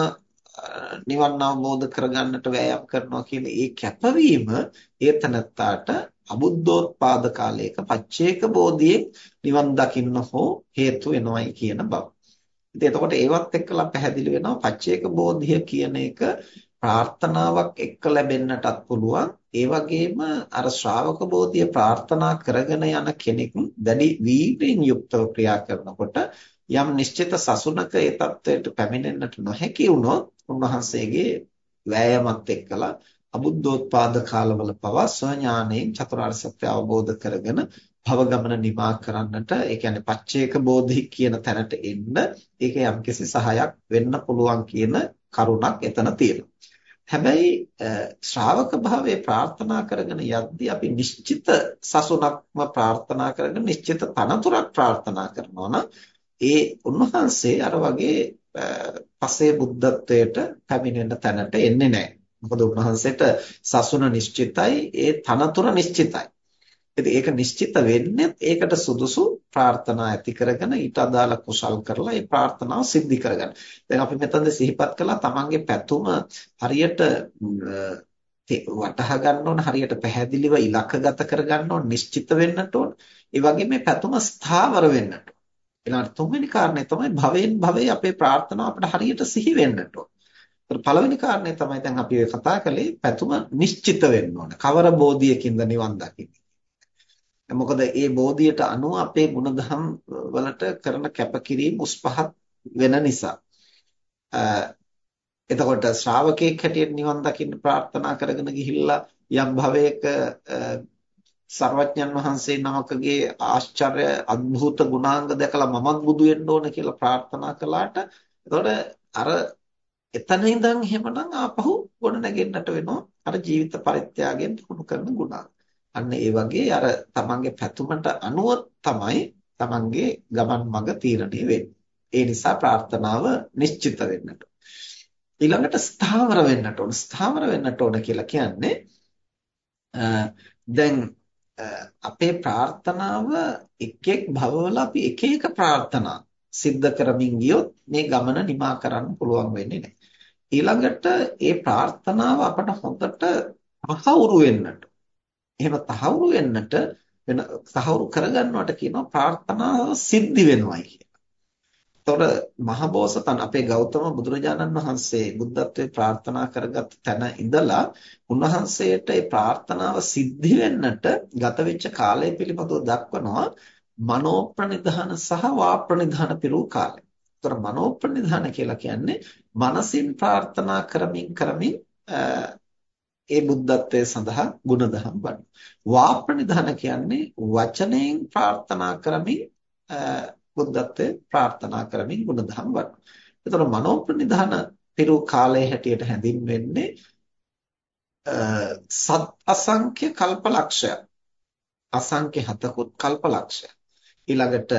නිවන් අවබෝධ කරගන්නට වෑයම් කරනවා කියන ඒ කැපවීම ඒ තනත්තාට අබුද්ධෝත්පාද කාලයක පච්චේක බෝධියෙන් නිවන් දකින්න හෝ හේතු වෙනවයි කියන බව. ඉතින් එතකොට ඒවත් එක්කලා පැහැදිලි වෙනවා පච්චේක බෝධිය කියන එක ප්‍රාර්ථනාවක් එක්ක ලැබෙන්නටත් පුළුවන්. ඒ වගේම අර ශ්‍රාවක බෝධිය ප්‍රාර්ථනා කරගෙන යන කෙනෙක් වැඩි වීර්යෙන් යුක්තව ක්‍රියා කරනකොට යම් නිශ්චිත සසුනක ඒ தත්වයට පැමිණෙන්නට නොහැකි වුණොත් උන්වහන්සේගේ වෑයමත් එක්කලා අබුද්ධෝත්පාද කාලවල පවා සඥාණයෙන් චතුරාර්ය සත්‍ය අවබෝධ කරගෙන භව ගමන නිමා කරන්නට ඒ කියන්නේ පච්චේක බෝධි කියන තැනට එන්න ඒක යම්කිසි සහයක් වෙන්න පුළුවන් කියන කරුණක් එතන තියෙනවා. හැබැයි ශ්‍රාවක භාවයේ ප්‍රාර්ථනා කරගෙන යද්දී අපි නිශ්චිත සසුනක්ම ප්‍රාර්ථනා කරගෙන නිශ්චිත තනතුරක් ප්‍රාර්ථනා කරනවා නම් ඒ උන්වහන්සේ අර වගේ පසේ බුද්ධත්වයට පැමිණෙන තැනට එන්නේ නැහැ. මොකද උන්වහන්සේට සසුන නිශ්චිතයි ඒ තනතුර නිශ්චිතයි. ඉතින් ඒක නිශ්චිත වෙන්නේ ඒකට සුදුසු ප්‍රාර්ථනා ඇති කරගෙන ඊට අදාළ කුසල් කරලා ඒ ප්‍රාර්ථනාව સિદ્ધિ කරගන්න. දැන් අපි මෙතනද සිහිපත් කළා තමන්ගේ පැතුම හරියට වටහා ගන්න ඕන හරියට පැහැදිලිව ඉලක්කගත කර ගන්න ඕන නිශ්චිත වෙන්නට ඕන. ඒ වගේම මේ පැතුම ස්ථාවර වෙන්නට ඕන. ඊළඟට තුන්වෙනි කාරණය තමයි භවෙන් භවයේ අපේ ප්‍රාර්ථනාව අපිට හරියට සිහි වෙන්නට ඕන. පළවෙනි කාරණය තමයි දැන් අපි කතා කළේ පැතුම නිශ්චිත වෙන්න ඕන. කවර බෝධියකින්ද නිවන් දකින්නේ. මොකද ඒ බෝධියට අනුව අපේ ಗುಣධම් වලට කරන කැපකිරීම උස්පහත් වෙන නිසා. එතකොට ශ්‍රාවකෙක් හැටියට නිවන් දකින්න ප්‍රාර්ථනා කරගෙන ගිහිල්ලා යම් භවයක සර්වඥන් වහන්සේ නමකගේ ආශ්චර්ය අద్භූත ගුණාංග දැකලා මමත් බුදු වෙන්න ඕන කියලා ප්‍රාර්ථනා කළාට එතකොට අර එතන ඉඳන් එහෙමනම් ආපහු ගොඩ නැගෙන්නට වෙනවා අර ජීවිත පරිත්‍යාගයෙන් පුහුණු කරන ගුණාංග අන්න ඒ වගේ අර තමන්ගේ පැතුමට අනුව තමයි තමන්ගේ ගමන් මඟ තීරණය වෙන්නේ. ඒ නිසා ප්‍රාර්ථනාව නිශ්චිත වෙන්නට. ඊළඟට ස්ථාවර වෙන්නට ඕන. ස්ථාවර වෙන්නට ඕන කියලා කියන්නේ දැන් අපේ ප්‍රාර්ථනාව එක් එක් භවවල අපි එක එක ප්‍රාර්ථනා සිද්ධ කරමින් ගියොත් මේ ගමන නිමා කරන්න පුළුවන් වෙන්නේ නැහැ. ඊළඟට ඒ ප්‍රාර්ථනාව අපට හොඳට අහවුරු වෙන්නට එහෙම තහවුරු වෙන්නට වෙන තහවුරු කරගන්නවට කියනවා ප්‍රාර්ථනාව සිද්ධි වෙනවයි කියලා. එතකොට මහබෝසතන් අපේ ගෞතම බුදුරජාණන් වහන්සේ බුද්ධත්වයේ ප්‍රාර්ථනා කරගත් තැන ඉඳලා උන්වහන්සේට ඒ ප්‍රාර්ථනාව සිද්ධි වෙන්නට ගත වෙච්ච කාලය පිළිබඳව දක්වනවා මනෝප්‍රනිධාන සහ වාප්‍රනිධාන පිරූ කාලය. එතකොට මනෝප්‍රනිධාන කියලා කියන්නේ මනසින් ප්‍රාර්ථනා කරමින් කරමින් ඒ බුද්ධත්වයේ සඳහා ගුණධම් වඩන. වාප්‍රනිධාන කියන්නේ වචනයෙන් ප්‍රාර්ථනා කරමින් බුද්ධත්වයේ ප්‍රාර්ථනා කරමින් ගුණධම් වඩන. එතකොට මනෝප්‍රනිධාන පිරු කාලයේ හැටියට හැඳින්වෙන්නේ සත් අසංඛ්‍ය කල්පලක්ෂය. අසංඛ්‍ය හතකුත් කල්පලක්ෂය. ඊළඟට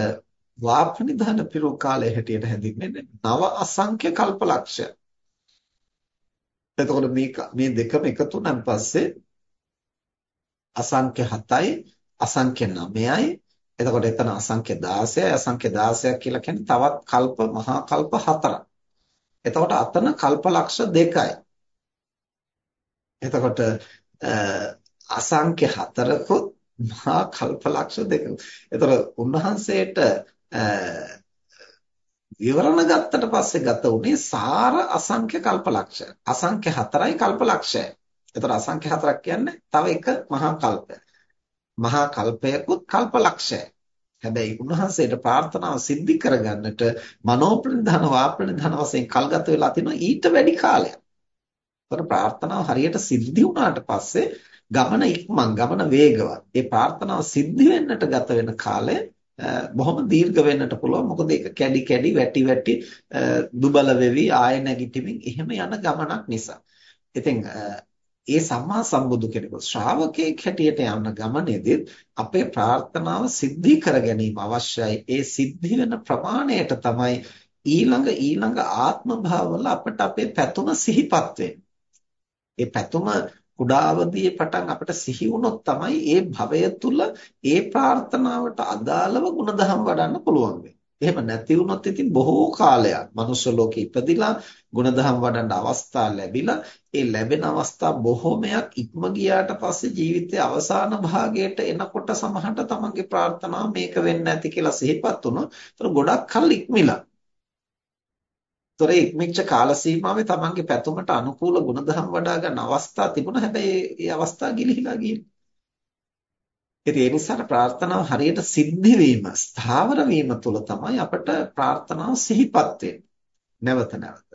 වාප්‍රනිධාන පිරු කාලයේ හැටියට හැඳින්වෙන්නේ නව අසංඛ්‍ය කල්පලක්ෂය. එතකොට මේ මේ දෙකම එකතු වුණාන් පස්සේ අසංඛ්‍ය 7යි අසංඛ්‍ය 9යි එතකොට එතන අසංඛ්‍ය 16යි අසංඛ්‍ය 16ක් කියලා කියන්නේ තවත් කල්ප මහා කල්ප 4ක්. එතකොට අතන කල්ප ලක්ෂ 2යි. එතකොට අසංඛ්‍ය 4කුත් මහා කල්ප ලක්ෂ 2කුත්. එතකොට උන්වහන්සේට විවරණ ගත්තට පස්සේ ගත උනේ සාර අසංඛ්‍ය කල්පලක්ෂය. අසංඛ්‍ය 4යි කල්පලක්ෂය. එතකොට අසංඛ්‍ය 4ක් කියන්නේ තව එක මහා කල්පය. මහා කල්පයකුත් කල්පලක්ෂයයි. හැබැයි උන්වහන්සේට ප්‍රාර්ථනාව සිද්ධි කරගන්නට මනෝප්‍රනිධාන වාප්‍රනිධාන වශයෙන් කල්ගත වෙලා තිනවා ඊට වැඩි කාලයක්. ඒතර ප්‍රාර්ථනාව හරියට සිද්ධි වුණාට පස්සේ ගමන ඉක්මන් ගමන වේගවත්. ඒ ප්‍රාර්ථනාව සිද්ධි වෙන්නට ගත වෙන කාලය බොහොම දීර්ඝ වෙන්නට පුළුවන් මොකද ඒක කැඩි කැඩි වැටි වැටි දුබල වෙවි ආය නැගිටිමින් එහෙම යන ගමනක් නිසා. ඉතින් ඒ සම්මා සම්බුදු කෙනෙකු ශ්‍රාවකයෙක් හැටියට යන ගමනේදී අපේ ප්‍රාර්ථනාව සිද්ධි කර ගැනීම අවශ්‍යයි. ඒ සිද්ධි වෙන ප්‍රමාණයට තමයි ඊළඟ ඊළඟ ආත්ම භාවවල අපට අපේ පැතුම සිහිපත් ඒ පැතුම කුඩා අවදියේ පටන් අපිට සිහි වුණොත් තමයි ඒ භවය තුල ඒ ප්‍රාර්ථනාවට අදාළව ಗುಣධම් වඩන්න පුළුවන් වෙන්නේ. එහෙම නැති වුණොත් ඉතින් බොහෝ කාලයක් මනුෂ්‍ය ලෝකෙ ඉපදිලා ಗುಣධම් වඩන්න අවස්ථා ලැබිලා ඒ ලැබෙන අවස්ථා බොහෝමයක් ඉක්ම ගියාට පස්සේ ජීවිතයේ අවසාන භාගයට එනකොට සමහරට තමන්ගේ ප්‍රාර්ථනාව මේක වෙන්න ඇති කියලා සිහිපත් වුණොත් ඒතර ගොඩක් කල් ඉක්මිලා ତොර ඉක්මිච්ච කාල සීමාවේ තමන්ගේ පැතුමට අනුකූල ගුණධම් වඩා ගන්න අවස්ථා තිබුණා. හැබැයි ඒ අවස්ථා ගිලිහිලා ගියේ. ඉතින් ඒ නිසා ප්‍රාර්ථනාව හරියට සිද්ධ වීම, ස්ථාවර වීම තුළ තමයි අපට ප්‍රාර්ථනාව සිහිපත් නැවත නැවත.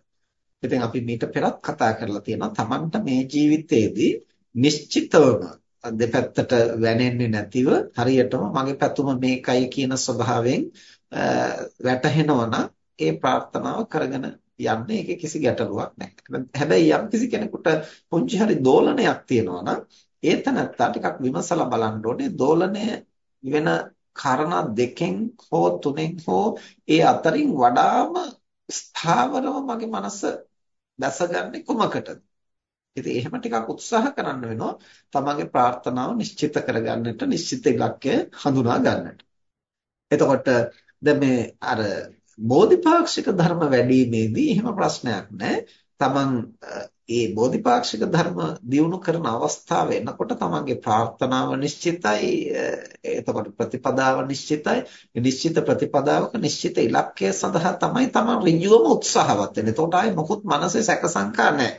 ඉතින් අපි මීට පෙරත් කතා කරලා තියෙනවා තමන්ට මේ ජීවිතයේදී නිශ්චිතවම දෙපැත්තට වැනෙන්නේ නැතිව හරියටම මගේ පැතුම මේකයි කියන ස්වභාවයෙන් වැටහෙනවා ඒ ප්‍රාර්ථනාව කරගෙන යන්නේ ඒකේ කිසි ගැටලුවක් නැහැ. හැබැයි යම් කිසි කෙනෙකුට පුංචි හරි දෝලනයක් තියෙනවා නම් ඒ තනත්තා ටිකක් විමසලා බලන්න ඕනේ දෝලනය වෙන කාරණා දෙකෙන් හෝ තුනෙන් හෝ ඒ අතරින් වඩාම ස්ථාවරව මගේ මනස දැසගන්නේ කුමකටද? ඉතින් එහෙම ටිකක් උත්සාහ කරන්න වෙනවා තමන්ගේ ප්‍රාර්ථනාව නිශ්චිත කරගන්නට නිශ්චිත ඉලක්කය හඳුනා ගන්නට. එතකොට දැන් මේ අර බෝධිපාක්ෂික ධර්ම වැඩිීමේදී එහෙම ප්‍රශ්නයක් නැහැ. තමන් ඒ බෝධිපාක්ෂික ධර්ම දියුණු කරන අවස්ථාව එනකොට තමන්ගේ ප්‍රාර්ථනාව නිශ්චිතයි එතකොට ප්‍රතිපදාව නිශ්චිතයි නිශ්චිත ප්‍රතිපදාවක නිශ්චිත ඉලක්කය සඳහා තමයි තමන් ඍජුවම උත්සාහවත් වෙන්නේ. එතකොට ආයේ මොකුත් මනසේ සැක සංකා නැහැ.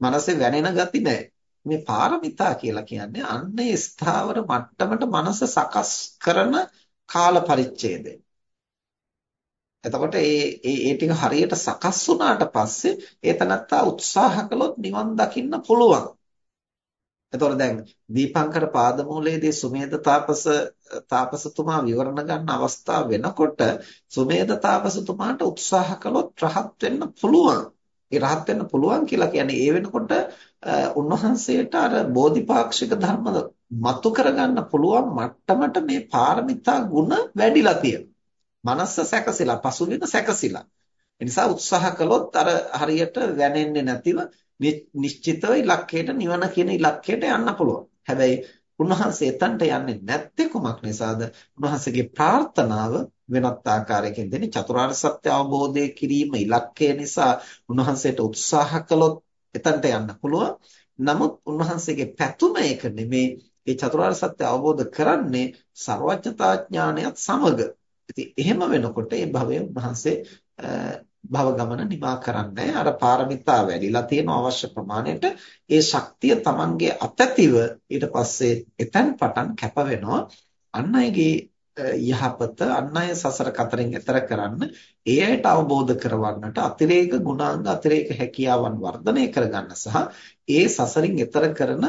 මනසේ වැනෙන ගති නැහැ. මේ පාරමිතා කියලා කියන්නේ අන්නේ ස්ථාවර මට්ටමට මනස සකස් කරන කාල පරිච්ඡේදය. එතකොට ඒ ඒ ඒ ටික හරියට සකස් වුණාට පස්සේ ඒ තනත්තා උත්සාහ කළොත් නිවන් දකින්න පුළුවන්. එතකොට දැන් දීපංකර පාදමූලයේදී සුමේද තාපස තාපසතුමා විවරණ ගන්න අවස්ථාව වෙනකොට සුමේද තාපසතුමාට උත්සාහ කළොත් රහත් වෙන්න පුළුවන්. ඒ රහත් වෙන්න පුළුවන් කියලා කියන්නේ ඒ වෙනකොට උන්වහන්සේට අර බෝධිපාක්ෂික ධර්ම මතු කරගන්න පුළුවන් මට්ටමට මේ පාරමිතා ගුණ වැඩිලා තියෙනවා. මනස සැකසিলা, පසුබිම සැකසিলা. ඒ නිසා උත්සාහ කළොත් අර හරියට වැනෙන්නේ නැතිව නිශ්චිතව ඉලක්කයට නිවන කියන ඉලක්කයට යන්න පුළුවන්. හැබැයි උන්වහන්සේ එතනට යන්නේ නැත්තේ කොමක් නිසාද? උන්වහන්සේගේ ප්‍රාර්ථනාව වෙනත් ආකාරයකින් දෙන චතුරාර්ය සත්‍ය අවබෝධය කිරීම ඉලක්කය නිසා උන්වහන්සේට උත්සාහ කළොත් එතනට යන්න පුළුවන්. නමුත් උන්වහන්සේගේ පැතුම ඒක නෙමේ. ඒ චතුරාර්ය සත්‍ය අවබෝධ කරන්නේ ਸਰවඥතා ඥානයත් සමග. ඉතින් එහෙම වෙනකොට ඒ භවයේ උන්වහන්සේ භව ගමන නිමා කරන්නේ අර පාරමිතා වැඩිලා තියෙන අවශ්‍ය ප්‍රමාණයට ඒ ශක්තිය Tamange අතතිව ඊට පස්සේ එතෙන් පටන් කැප වෙනවා අන් අයගේ යහපත අන් අය සසර කතරින් එතර කරන්න ඒ අයට අවබෝධ කරවන්නට අතිරේක ගුණාංග අතිරේක හැකියාවන් වර්ධනය කරගන්න සහ ඒ සසරින් එතර කරන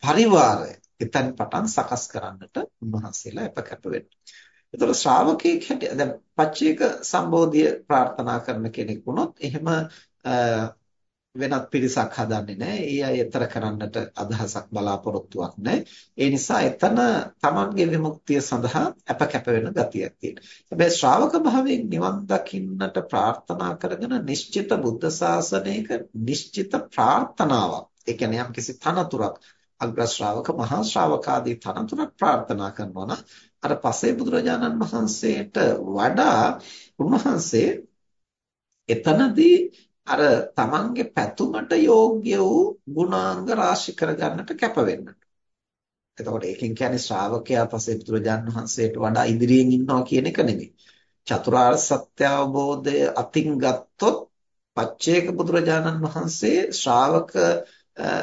පරිවාරය එතෙන් පටන් සකස් කරන්නට උන්වහන්සේලා අපකප වෙනවා. ඒතර ශ්‍රාවකෙක් හැටියට දැන් පච්චේක සම්බෝධිය ප්‍රාර්ථනා කරන කෙනෙක් වුණොත් එහෙම වෙනත් පිරිසක් හදන්නේ නැහැ. ඒ අය ඊතර කරන්නට අදහසක් බලාපොරොත්තුවක් නැහැ. ඒ නිසා එතන Tamanගේ විමුක්තිය සඳහා අපකැප වෙන ගතියක් තියෙනවා. හැබැයි ශ්‍රාවක භාවයෙන් නිවන් දකින්නට ප්‍රාර්ථනා කරගෙන නිශ්චිත බුද්ධ ශාසනයක නිශ්චිත ප්‍රාර්ථනාවක්. ඒ කියන්නේ යම්කිසි තනතුරක් අග්‍ර ශ්‍රාවක මහා ශ්‍රාවක ආදී තනතුරක් ප්‍රාර්ථනා කරනවා නම් අර පසේ බුදුරජාණන් වහන්සේට වඩා උන්වහන්සේ එතනදී අර තමන්ගේ පැතුමට යෝග්‍ය වූ ගුණාංග රාශි කරගන්නට කැප වෙන්නට. එතකොට ඒකෙන් කියන්නේ ශ්‍රාවකයා පසේ බුදුරජාණන් වහන්සේට වඩා ඉදිරියෙන් ඉන්නවා කියන එක නෙමෙයි. චතුරාර්ය සත්‍ය අවබෝධය අතින් ගත්තොත් පච්චේක බුදුරජාණන් වහන්සේ ශ්‍රාවක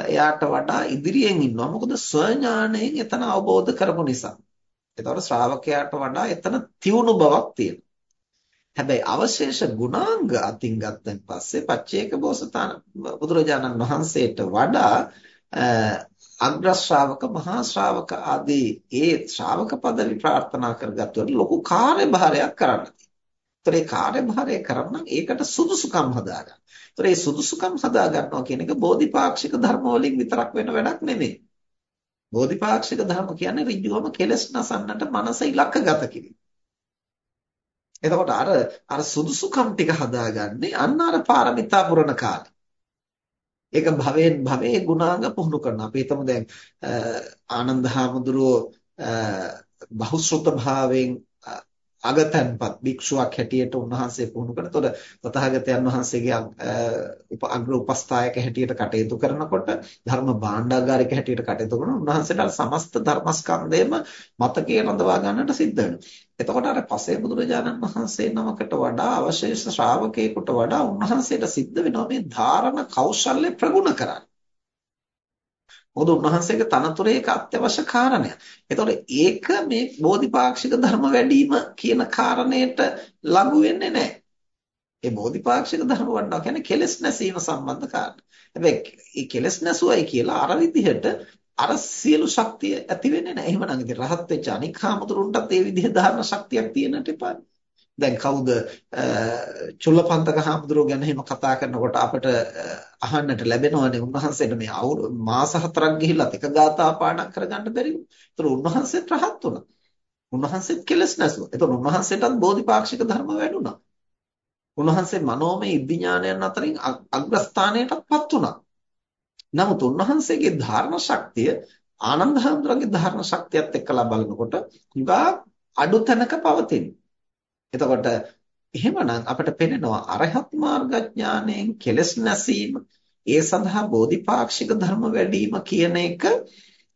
එයාට වඩා ඉදිරියෙන් ඉන්නවා. මොකද ස්වඥාණයෙන් එතන අවබෝධ කරපු නිසා. එතකොට ශ්‍රාවකයාට වඩා එතන තියුණු බවක් තියෙනවා. හැබැයි අවශේෂ ගුණාංග අතින් ගත්තන් පස්සේ පච්චේක බෝසතාන බුදුරජාණන් වහන්සේට වඩා අග්‍ර ශ්‍රාවක මහා ශ්‍රාවක ආදී ඒ ශ්‍රාවක পদවි ප්‍රාර්ථනා කරගත්තොත් ලොකු කාර්යභාරයක් කරන්න තියෙනවා. ඒ කාර්යභාරය කරන්න ඒකට සුදුසුකම් හදාගන්න. ඒතර ඒ සුදුසුකම් හදා ගන්නවා කියන එක බෝධිපාක්ෂික ධර්ම වලින් විතරක් වෙන වැඩක් නෙමෙයි. බෝධිපාක්ෂික ධර්ම කියන්නේ ඍජුවම කෙලස් නසන්නට මනස ඉලක්කගත කිරීම. එතකොට අර අර සුදුසුකම් ටික හදාගන්නේ අන්න අර පාරමිතා පුරන කාලේ. ඒක භවෙන් භවයේ ගුණාංග පුහුණු කරනවා. අපි හිතමු දැන් ආනන්ද හාමුදුරුවෝ බහුශ්‍රත භාවයෙන් අගතන්පත් භික්ෂුවක් හැටියට උන්වහන්සේ පුහුණු කරනතොට තථාගතයන් වහන්සේගේ අග්‍ර උපස්ථායක හැටියට කටයුතු කරනකොට ධර්ම භාණ්ඩාගාරික හැටියට කටයුතු කරන උන්වහන්සේට සමස්ත ධර්මස්කන්ධයම මතකයේ රඳවා ගන්නට සිද්ධ වෙනවා. එතකොට අර පසේ බුදුරජාණන් වහන්සේ නමකට වඩා අවශේෂ ශ්‍රාවකයෙකුට වඩා උන්වහන්සේට සිද්ධ වෙනවා මේ ධාරණ කෞශල්‍ය ප්‍රගුණ කරන්න. මොකද උන්වහන්සේගේ තනතුරේ ඒක අත්‍යවශ්‍ය කාරණයක්. ඒතකොට ඒක මේ බෝධිපාක්ෂික ධර්ම වැඩිම කියන කාරණයට ලඟු වෙන්නේ නැහැ. ඒ බෝධිපාක්ෂික ධර්ම වඩනවා කියන්නේ කෙලෙස් නැසීම සම්බන්ධ කාරණා. හැබැයි මේ කෙලෙස් නැසුවයි කියලා අර විදිහට අර සියලු ශක්තිය ඇති වෙන්නේ නැහැ. එහෙමනම් ඉතින් රහත් වෙච්ච අනික් හාමුදුරුන්ටත් ඒ විදිහේ ධාරණ ශක්තියක් තියෙන්නට එපා. දැන් කවුද චුල්ලපන්තක හාමුදුරුවෝ ගැන එහෙම කතා කරනකොට අපිට අහන්නට ලැබෙනවනේ උන්වහන්සේට මේ මාස හතරක් ගිහිල්ලත් එක ගාථා පාඩම් කරගන්න බැරි වුණා. ඒතර උන්වහන්සේත් රහත් වුණා. උන්වහන්සේත් කෙලස් නැසුවා. ඒතර උන්වහන්සේටත් බෝධිපාක්ෂික ධර්ම වැඩුණා. උන්වහන්සේ මනෝමය ඉද්ධිඥානයන් අතරින් අග්‍රස්ථානයටපත් වුණා. නමුත් උන්වහන්සේගේ ධාරණ ශක්තිය ආනන්ද හැඳුරගේ ධාරණ ශක්තියත් එක්කලා බලනකොට හුඟා අඩු තැනක පවතින. එතකොට එහෙමනම් අපිට පේනවා අරහත් මාර්ගඥාණයෙන් කෙලස් නැසීම ඒ සඳහා බෝධිපාක්ෂික ධර්ම වැඩිම කියන එක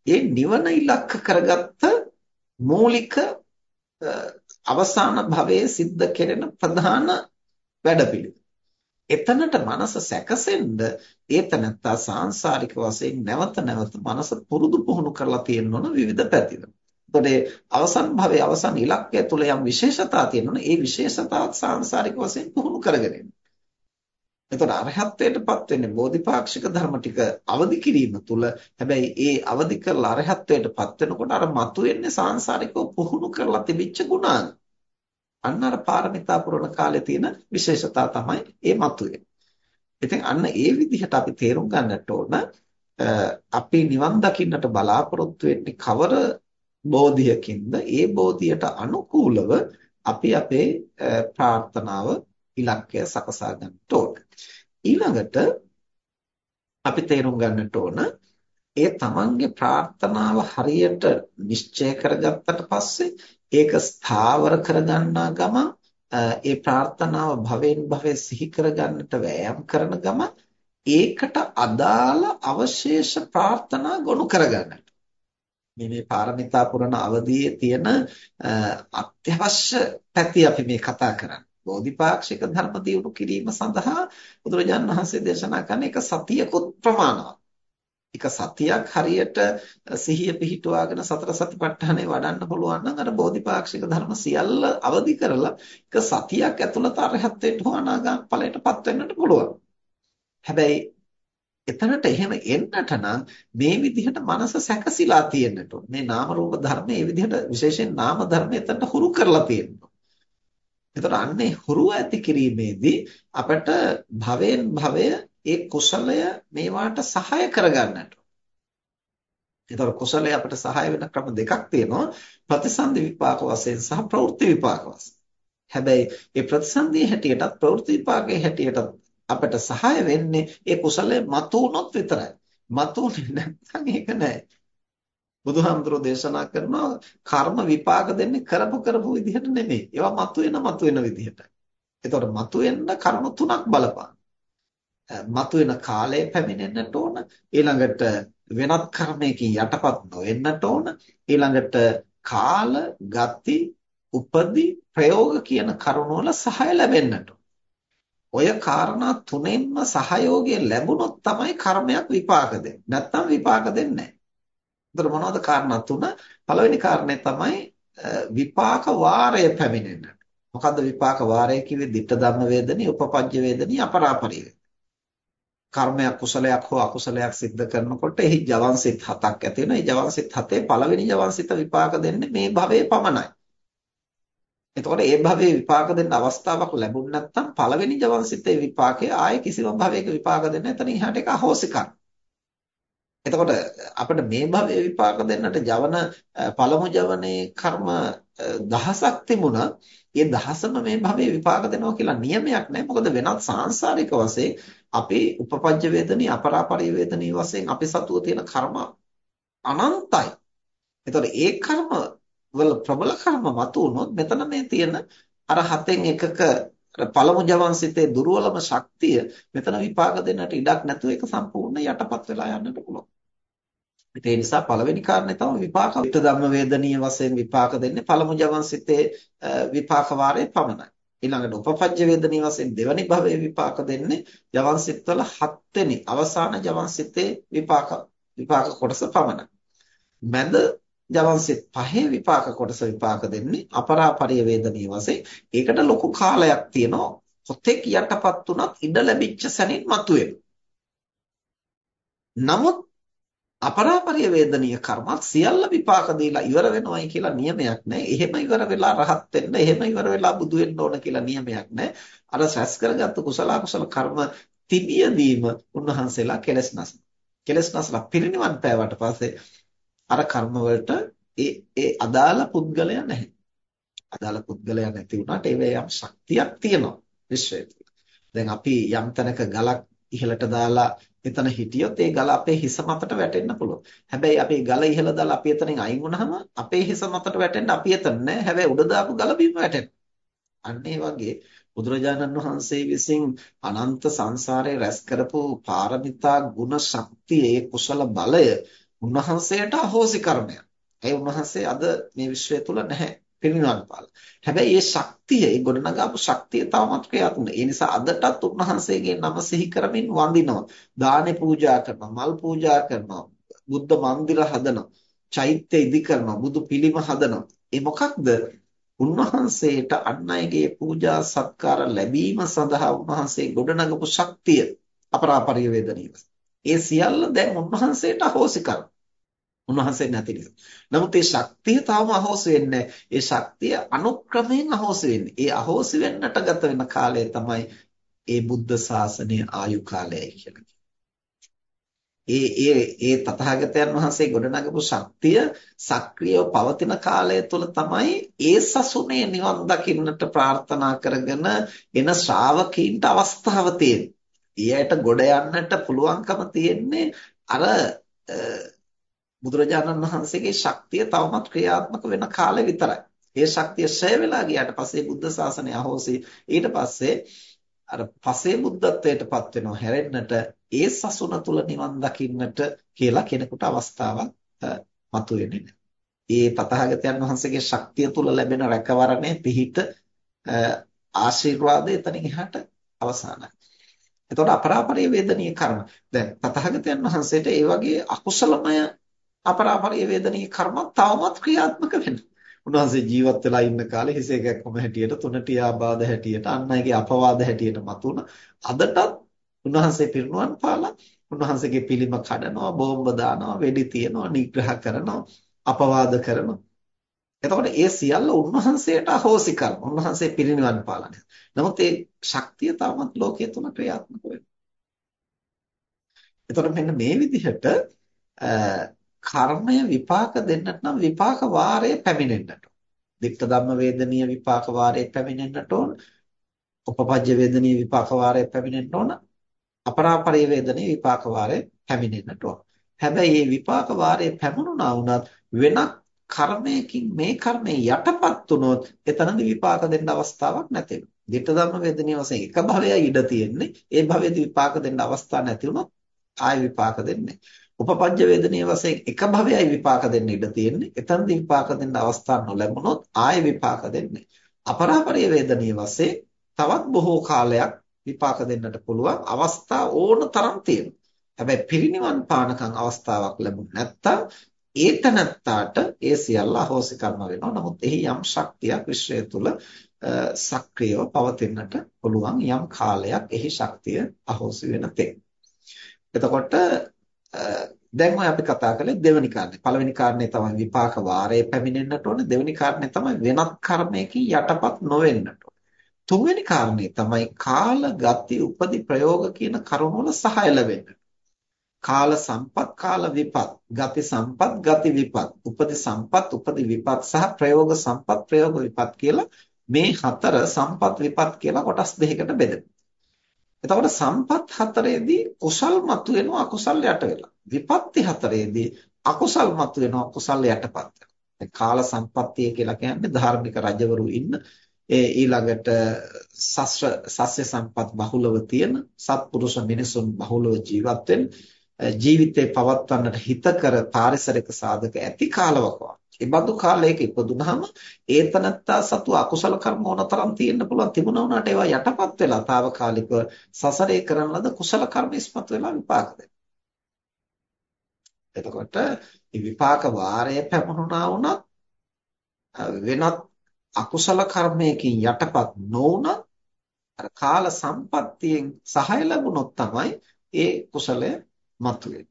ඒ නිවන ඉලක්ක කරගත්ත මූලික අවසාන භවයේ සිද්ධ කෙරෙන ප්‍රධාන වැඩපිළිවෙල. එතනට මනස සැකසෙන්න ඒ තනත්තා සාංශාරික වශයෙන් නැවත නැවත මනස පුරුදු පුහුණු කරලා තියෙන්න ඕන විවිධ පැතිවල. එතකොට අවසන් භවයේ අවසන් ඉලක්කය තුල යම් විශේෂතා තියෙනවනේ ඒ විශේෂතාවත් සාංශාරික වශයෙන් පුහුණු කරගෙන ඉන්න. එතකොට අරහත්ත්වයටපත් වෙන්නේ බෝධිපාක්ෂික ධර්ම ටික අවදි කිරීම තුළ හැබැයි ඒ අවදි කරලා අරහත්ත්වයටපත් වෙනකොට අර මතුවෙන්නේ සාංශාරිකව පුහුණු කරලා තිබිච්ච ගුණාංග. අන්න අර පාරමිතා පුරන කාලේ තියෙන විශේෂතා තමයි ඒ මතුවේ. ඉතින් අන්න ඒ විදිහට අපි තේරුම් ගන්නට ඕන අපි නිවන් දකින්නට බලාපොරොත්තු වෙන්නේ කවර බෝධියකින්ද ඒ බෝධියට අනුකූලව අපි අපේ ප්‍රාර්ථනාව ඉලක්කය සකසා ගන්නට ඕන. ඊළඟට අපි තේරුම් ගන්නට ඕන ඒ තමන්ගේ ප්‍රාර්ථනාව හරියට නිශ්චය කරගත්තට පස්සේ ඒක ස්ථාවර කරගන්නා ගමන් ඒ ප්‍රාර්ථනාව භවෙන් භවයේ සිහි කරගන්නට වෑයම් කරන ගමන් ඒකට අදාළ අවශේෂ ප්‍රාර්ථනා ගොනු කරගන්නට මේ මේ පාරමිතා පුරන අවධියේ තියෙන අත්‍යවශ්‍ය පැති අපි මේ කතා කරන්නේ බෝධිපාක්ෂික ධර්ම දියුණු කිරීම සඳහා බුදුරජාණන් වහන්සේ දේශනා කරන එක සතියකුත් ප්‍රමාණවත් එක සතියක් හරියට සිහිය පිහිටුවාගෙන සතර සතිපට්ඨානේ වඩන්න පුළුවන් නම් අර බෝධිපාක්ෂික ධර්ම සියල්ල අවදි කරලා එක සතියක් ඇතුළත අරහත්ත්වයට හෝ අනාගාම ඵලයටපත් වෙන්නට පුළුවන්. හැබැයි එතනට එහෙම එන්නට නම් මේ විදිහට මනස සැකසීලා තියෙන්නට මේ නාම රූප ධර්ම මේ විදිහට විශේෂයෙන් නාම ධර්ම එතනට හුරු කරලා තියෙනවා. එතකොට අන්නේ හුරුව ඇති කිරීමේදී අපට භවෙන් භවය ඒ කුසලය මේවාට සහාය කරගන්නට. ඒතකොට කුසලය අපිට සහාය වෙන ක්‍රම දෙකක් තියෙනවා ප්‍රතිසන්දි විපාක වශයෙන් සහ ප්‍රවෘත්ති විපාක වශයෙන්. හැබැයි මේ ප්‍රතිසන්දියේ හැටියටත් ප්‍රවෘත්ති විපාකයේ හැටියටත් අපිට සහාය වෙන්නේ ඒ කුසලය මතු වුණොත් විතරයි. මතු වුනේ නැත්නම් ඒක නෑ. බුදුහාමුදුරෝ දේශනා කරනවා කර්ම විපාක දෙන්නේ කරපු කරපු විදිහට නෙමෙයි. ඒවා මතු වෙන මතු වෙන විදිහට. ඒතකොට මතු වෙන්න කර්ම තුනක් බලපාන. මතුවෙන කාලය පැමිණෙන්නට ඕන ඊළඟට වෙනත් කර්මයකින් යටපත් නොවෙන්නට ඕන ඊළඟට කාල ගති උපදි ප්‍රයෝග කියන කරුණවල සහාය ලැබෙන්නට ඔය කාරණා තුනෙන්ම සහයෝගය ලැබුණොත් තමයි කර්මයක් විපාක දෙන්නේ. නැත්නම් විපාක දෙන්නේ නැහැ. මොනවද කාරණා තුන? පළවෙනි කාරණේ තමයි විපාක වාරය පැමිණෙන්නට මොකද්ද විපාක වාරය කිව්වේ ditta ධම්ම වේදනී උපපජ්ජ වේදනී අපරාපරිය කර්මයක් කුසලයක් හෝ අකුසලයක් සිද්ධ කරනකොට එහි ජවන්සිත හතක් ඇති වෙනවා. ඒ ජවන්සිත හතේ පළවෙනි ජවන්සිත විපාක දෙන්නේ මේ භවයේ පමණයි. එතකොට ඒ භවයේ විපාක දෙන්න අවස්ථාවක් ලැබුණ නැත්නම් පළවෙනි ජවන්සිතේ විපාකය ආයේ කිසිම භවයක විපාක දෙන්න එතන ඉහාට එක අහෝසිකම්. එතකොට අපිට මේ භවයේ විපාක දෙන්නට ජවන පළමු ජවනේ කර්ම දහසක් තිබුණා. ඒ දහසම මේ භවයේ විපාක දෙනවා කියලා නියමයක් නැහැ. මොකද වෙනත් සාංශාරික වශයෙන් අපේ උපපජ්ජ වේදනී අපරාපරිය වේදනී වශයෙන් අපි සතුව තියෙන කර්ම අනන්තයි. එතකොට ඒ කර්ම වල ප්‍රබල කර්ම මතු වුණොත් මෙතන මේ තියෙන අර හතෙන් එකක පළමු ජවන්සිතේ දුර්වලම ශක්තිය මෙතන විපාක දෙන්නට ඉඩක් නැතුව ඒක සම්පූර්ණ යටපත් වෙලා යන්නට පුළුවන්. ඒ නිසා පළවෙනි කාරණේ තමයි විපාක විත ධම්ම වේදනීය වශයෙන් විපාක දෙන්නේ පළමු ජවන්සිතේ විපාක වාරයේ පමණයි. ඊළඟට උපපජ්ජ වේදනීය වශයෙන් දෙවනි භවයේ විපාක දෙන්නේ ජවන් සිත්වල හත්වෙනි අවසාන ජවන් සිතේ විපාක විපාක කොටස පමණයි. මැද ජවන් සිත් පහේ විපාක කොටස විපාක දෙන්නේ අපරාපරිය වේදනීය වශයෙන්. ඒකට ලොකු කාලයක් තියෙනවා. කොතෙක් යටපත් උනත් ඉඩ ලැබිච්ච සැනින් මතුවෙන. නමුත් අපරාපරිය වේදනීය කර්මත් සියල්ල විපාක දීලා ඉවර වෙනවයි කියලා නියමයක් නැහැ. එහෙම ඉවර වෙලා රහත් වෙන්න, එහෙම ඉවර වෙලා බුදු වෙන්න ඕන කියලා නියමයක් නැහැ. අර රැස් කරගත්තු කුසල කුසල කර්ම තිබියදීම උන්වහන්සේලා කෙලස් නැසන. කෙලස් නැසලා පිරිනිවන් පෑවට පස්සේ අර කර්ම වලට ඒ ඒ අදාළ පුද්ගලයා නැහැ. අදාළ පුද්ගලයා නැති වුණාට ඒවේ යම් ශක්තියක් තියෙනවා විශ්වය තුළ. දැන් අපි යම් තැනක ගලක් ඉහළට දාලා එතන හිටියොත් ඒ ගල අපේ හිස මතට වැටෙන්න පුළුවන්. හැබැයි අපි ගල ඉහළ දාලා අපි එතනින් අයින් වුණාම අපේ හිස මතට වැටෙන්න අපි එතන නෑ. හැබැයි උඩ දාපු ගල බිම වැටෙනවා. අන්න ඒ වගේ බුදුරජාණන් වහන්සේ විසින් අනන්ත සංසාරේ රැස් කරපු පාරමිතා ගුණ ශක්තිය ඒ කුසල බලය උන්වහන්සේට අහෝසි කර්මයක්. ඒ උන්වහන්සේ අද මේ විශ්වය තුල නැහැ. පිරිනිවන් පාලා. හැබැයි මේ ශක්තිය, ඒ ගොඩනගාපු ශක්තිය තවමත් ක්‍රියාත්මක. ඒ නිසා අදටත් උන්වහන්සේගේ නම සිහි කරමින් වඳිනවා. දානේ පූජා කරනවා, මල් පූජා කරනවා, බුද්ධ මන්දිර හදනවා, චෛත්‍ය ඉදි කරනවා, බුදු පිළිම හදනවා. ඒ මොකක්ද? උන්වහන්සේට අන් අයගේ පූජා සත්කාර ලැබීම සඳහා උන්වහන්සේ ගොඩනගපු ශක්තිය අපරාපරිය වේදනීය. ඒ සියල්ල දැන් උන්වහන්සේට අහෝසි කරනවා. උන්වහන්සේ නැති නිසා. නමුත් ඒ ශක්තිය තාම අහෝසි වෙන්නේ ඒ ශක්තිය අනුක්‍රමයෙන් අහෝසි වෙන්නේ. ඒ අහෝසි වෙන්නට ගත වෙන කාලය තමයි ඒ බුද්ධ ශාසනයේ ආයු කාලයයි කියලා ඒ ඒ ඒ තථාගතයන් වහන්සේ ගොඩනගපු ශක්තිය සක්‍රියව පවතින කාලය තුළ තමයි ඒ සසුනේ නිවන් දකින්නට ප්‍රාර්ථනා කරගෙන එන ශ්‍රාවකීන්ට අවස්ථාව තියෙන්නේ. ඊයට ගොඩ යන්නට පුළුවන්කම තියෙන්නේ අර බුදුරජාණන් වහන්සේගේ ශක්තිය තවමත් ක්‍රියාත්මක වෙන කාලේ විතරයි. ඒ ශක්තිය ෂය වෙලා ගියාට පස්සේ බුද්ධ ශාසනය අහෝසි ඊට පස්සේ අර පසේ බුද්ධත්වයටපත් වෙනවා හැරෙන්නට ඒ සසුන තුල නිවන් දකින්නට කියලා කෙනෙකුට අවස්ථාවක් මතුවෙන්නේ නැහැ. ඒ තථාගතයන් වහන්සේගේ ශක්තිය තුල ලැබෙන රැකවරණය පිහිට ආශිර්වාදය එතනින් එහාට අවසానයි. එතකොට අපරාපරිය වේදනීය කර්ම. දැන් තථාගතයන් වහන්සේට ඒ වගේ අකුසලමය අපරාපරිය වේදනීය කර්මත් තවමත් ක්‍රියාත්මක වෙනවා. උන්වහන්සේ ජීවත් වෙලා ඉන්න කාලේ හිසේ කැක්කම හැටියට තුනටි ආබාධ හැටියට අන් අයගේ අපවාද හැටියට මතුන අදටත් උන්වහන්සේ පිරිනුවන් පාලා උන්වහන්සේගේ පිළිම කඩනවා බෝම්බ දානවා වෙඩි තියනවා නිග්‍රහ කරනවා අපවාද කරනවා එතකොට ඒ සියල්ල උන්වහන්සේට අහෝසි කරන උන්වහන්සේ පිරිනිවන් පාලනය. නමුත් ඒ ශක්තිය තාමත් ලෝකයේ තුන ක්‍රියාත්මක වෙනවා. එතකොට මෙන්න මේ විදිහට කර්මය විපාක දෙන්නට නම් විපාක වාරය පැමිණෙන්නට ඕන. ditta ධම්ම වේදනීය විපාක වාරය පැමිණෙන්නට ඕන. උපපජ්ජ වේදනීය විපාක වාරය පැමිණෙන්නට ඕන. අපරාපරිය වේදනීය විපාක වාරය පැමිණෙන්නට ඕන. හැබැයි මේ විපාක වාරය පැමුණුණා වුණත් වෙනත් කර්මයකින් මේ කර්මය යටපත් වුණොත් එතනදී විපාක දෙන්න අවස්ථාවක් නැති වෙනවා. ditta ධම්ම වේදනීය වශයෙන් එක භවයයි ඉඩ තියෙන්නේ. ඒ භවයේදී විපාක දෙන්න අවස්ථාවක් නැති වුණොත් ආය විපාක දෙන්නේ උපපජ්ජ වේදනීය වශයෙන් එක භවයයි විපාක දෙන්න ඉඩ තියෙන්නේ. එතනදී විපාක දෙන්න අවස්ථාවක් නොලැබුණොත් ආයෙ විපාක දෙන්නේ. අපරාපරිය වේදනීය වශයෙන් තවත් බොහෝ කාලයක් විපාක දෙන්නට පුළුවන් අවස්ථා ඕන තරම් තියෙනවා. හැබැයි පිරිනිවන් පානකම් අවස්ථාවක් ලැබුණ නැත්තම් ඒතනත්තාට ඒ සියල්ල අහෝසි කරන වෙනවා. නමුත් එහි යම් ශක්තියක් විශ්වය තුල සක්‍රියව පවතින්නට පුළුවන් යම් කාලයක් එහි ශක්තිය අහෝසි වෙන තෙක්. එතකොට දැන් ඔය අපි කතා කළේ දෙවෙනි කාරණේ. පළවෙනි කාරණේ තමයි විපාක වාරයේ පැමිණෙන්නට ඕනේ. දෙවෙනි කාරණේ තමයි වෙනත් කර්මයකින් යටපත් නොවෙන්නට ඕනේ. තුන්වෙනි කාරණේ තමයි කාල ගති උපදි ප්‍රයෝග කියන කරුණු වල සහාය ලැබෙන්න. කාල සම්පත් කාල විපත් ගති සම්පත් ගති විපත් උපදි සම්පත් උපදි විපත් සහ ප්‍රයෝග සම්පත් ප්‍රයෝග විපත් කියලා මේ හතර සම්පත් විපත් කියලා කොටස් දෙකකට බෙදෙනවා. එතකොට සම්පත් හතරේදී කුසල් මතුවෙනවා අකුසල් යට වෙලා. විපත්ති හතරේදී අකුසල් මතුවෙනවා කුසල් යටපත් වෙනවා. කාල සම්පත්තිය කියලා කියන්නේ ධාර්මික රජවරු ඉන්න ඒ ඊළඟට සස්්‍ර සස්්‍ය සම්පත් බහුලව තියෙන සත්පුරුෂ මිනිසුන් බහුලව ජීවත් වෙන ජීවිතේ පවත්වන්නට හිතකර පාරිසරික සාධක ඇති කාලවකවා. ඒ බඳු කාලයක ඉපදුනහම ඒතනත්තා සතු අකුසල කර්ම ඕනතරම් තියෙන්න පුළුවන් තිබුණා වුණාට ඒවා යටපත් වෙලා తాවකාලිකව සසරේ කරන ලද කුසල කර්ම ඉස්මතු වෙලා විපාක එතකොට මේ විපාක වාරය පැමුණා වුණත් වෙනත් අකුසල කර්මයකින් යටපත් නොවුණත් අර කාල සම්පත්තියෙන් සහාය ලැබුණොත් තමයි ඒ කුසලය මතුවේ.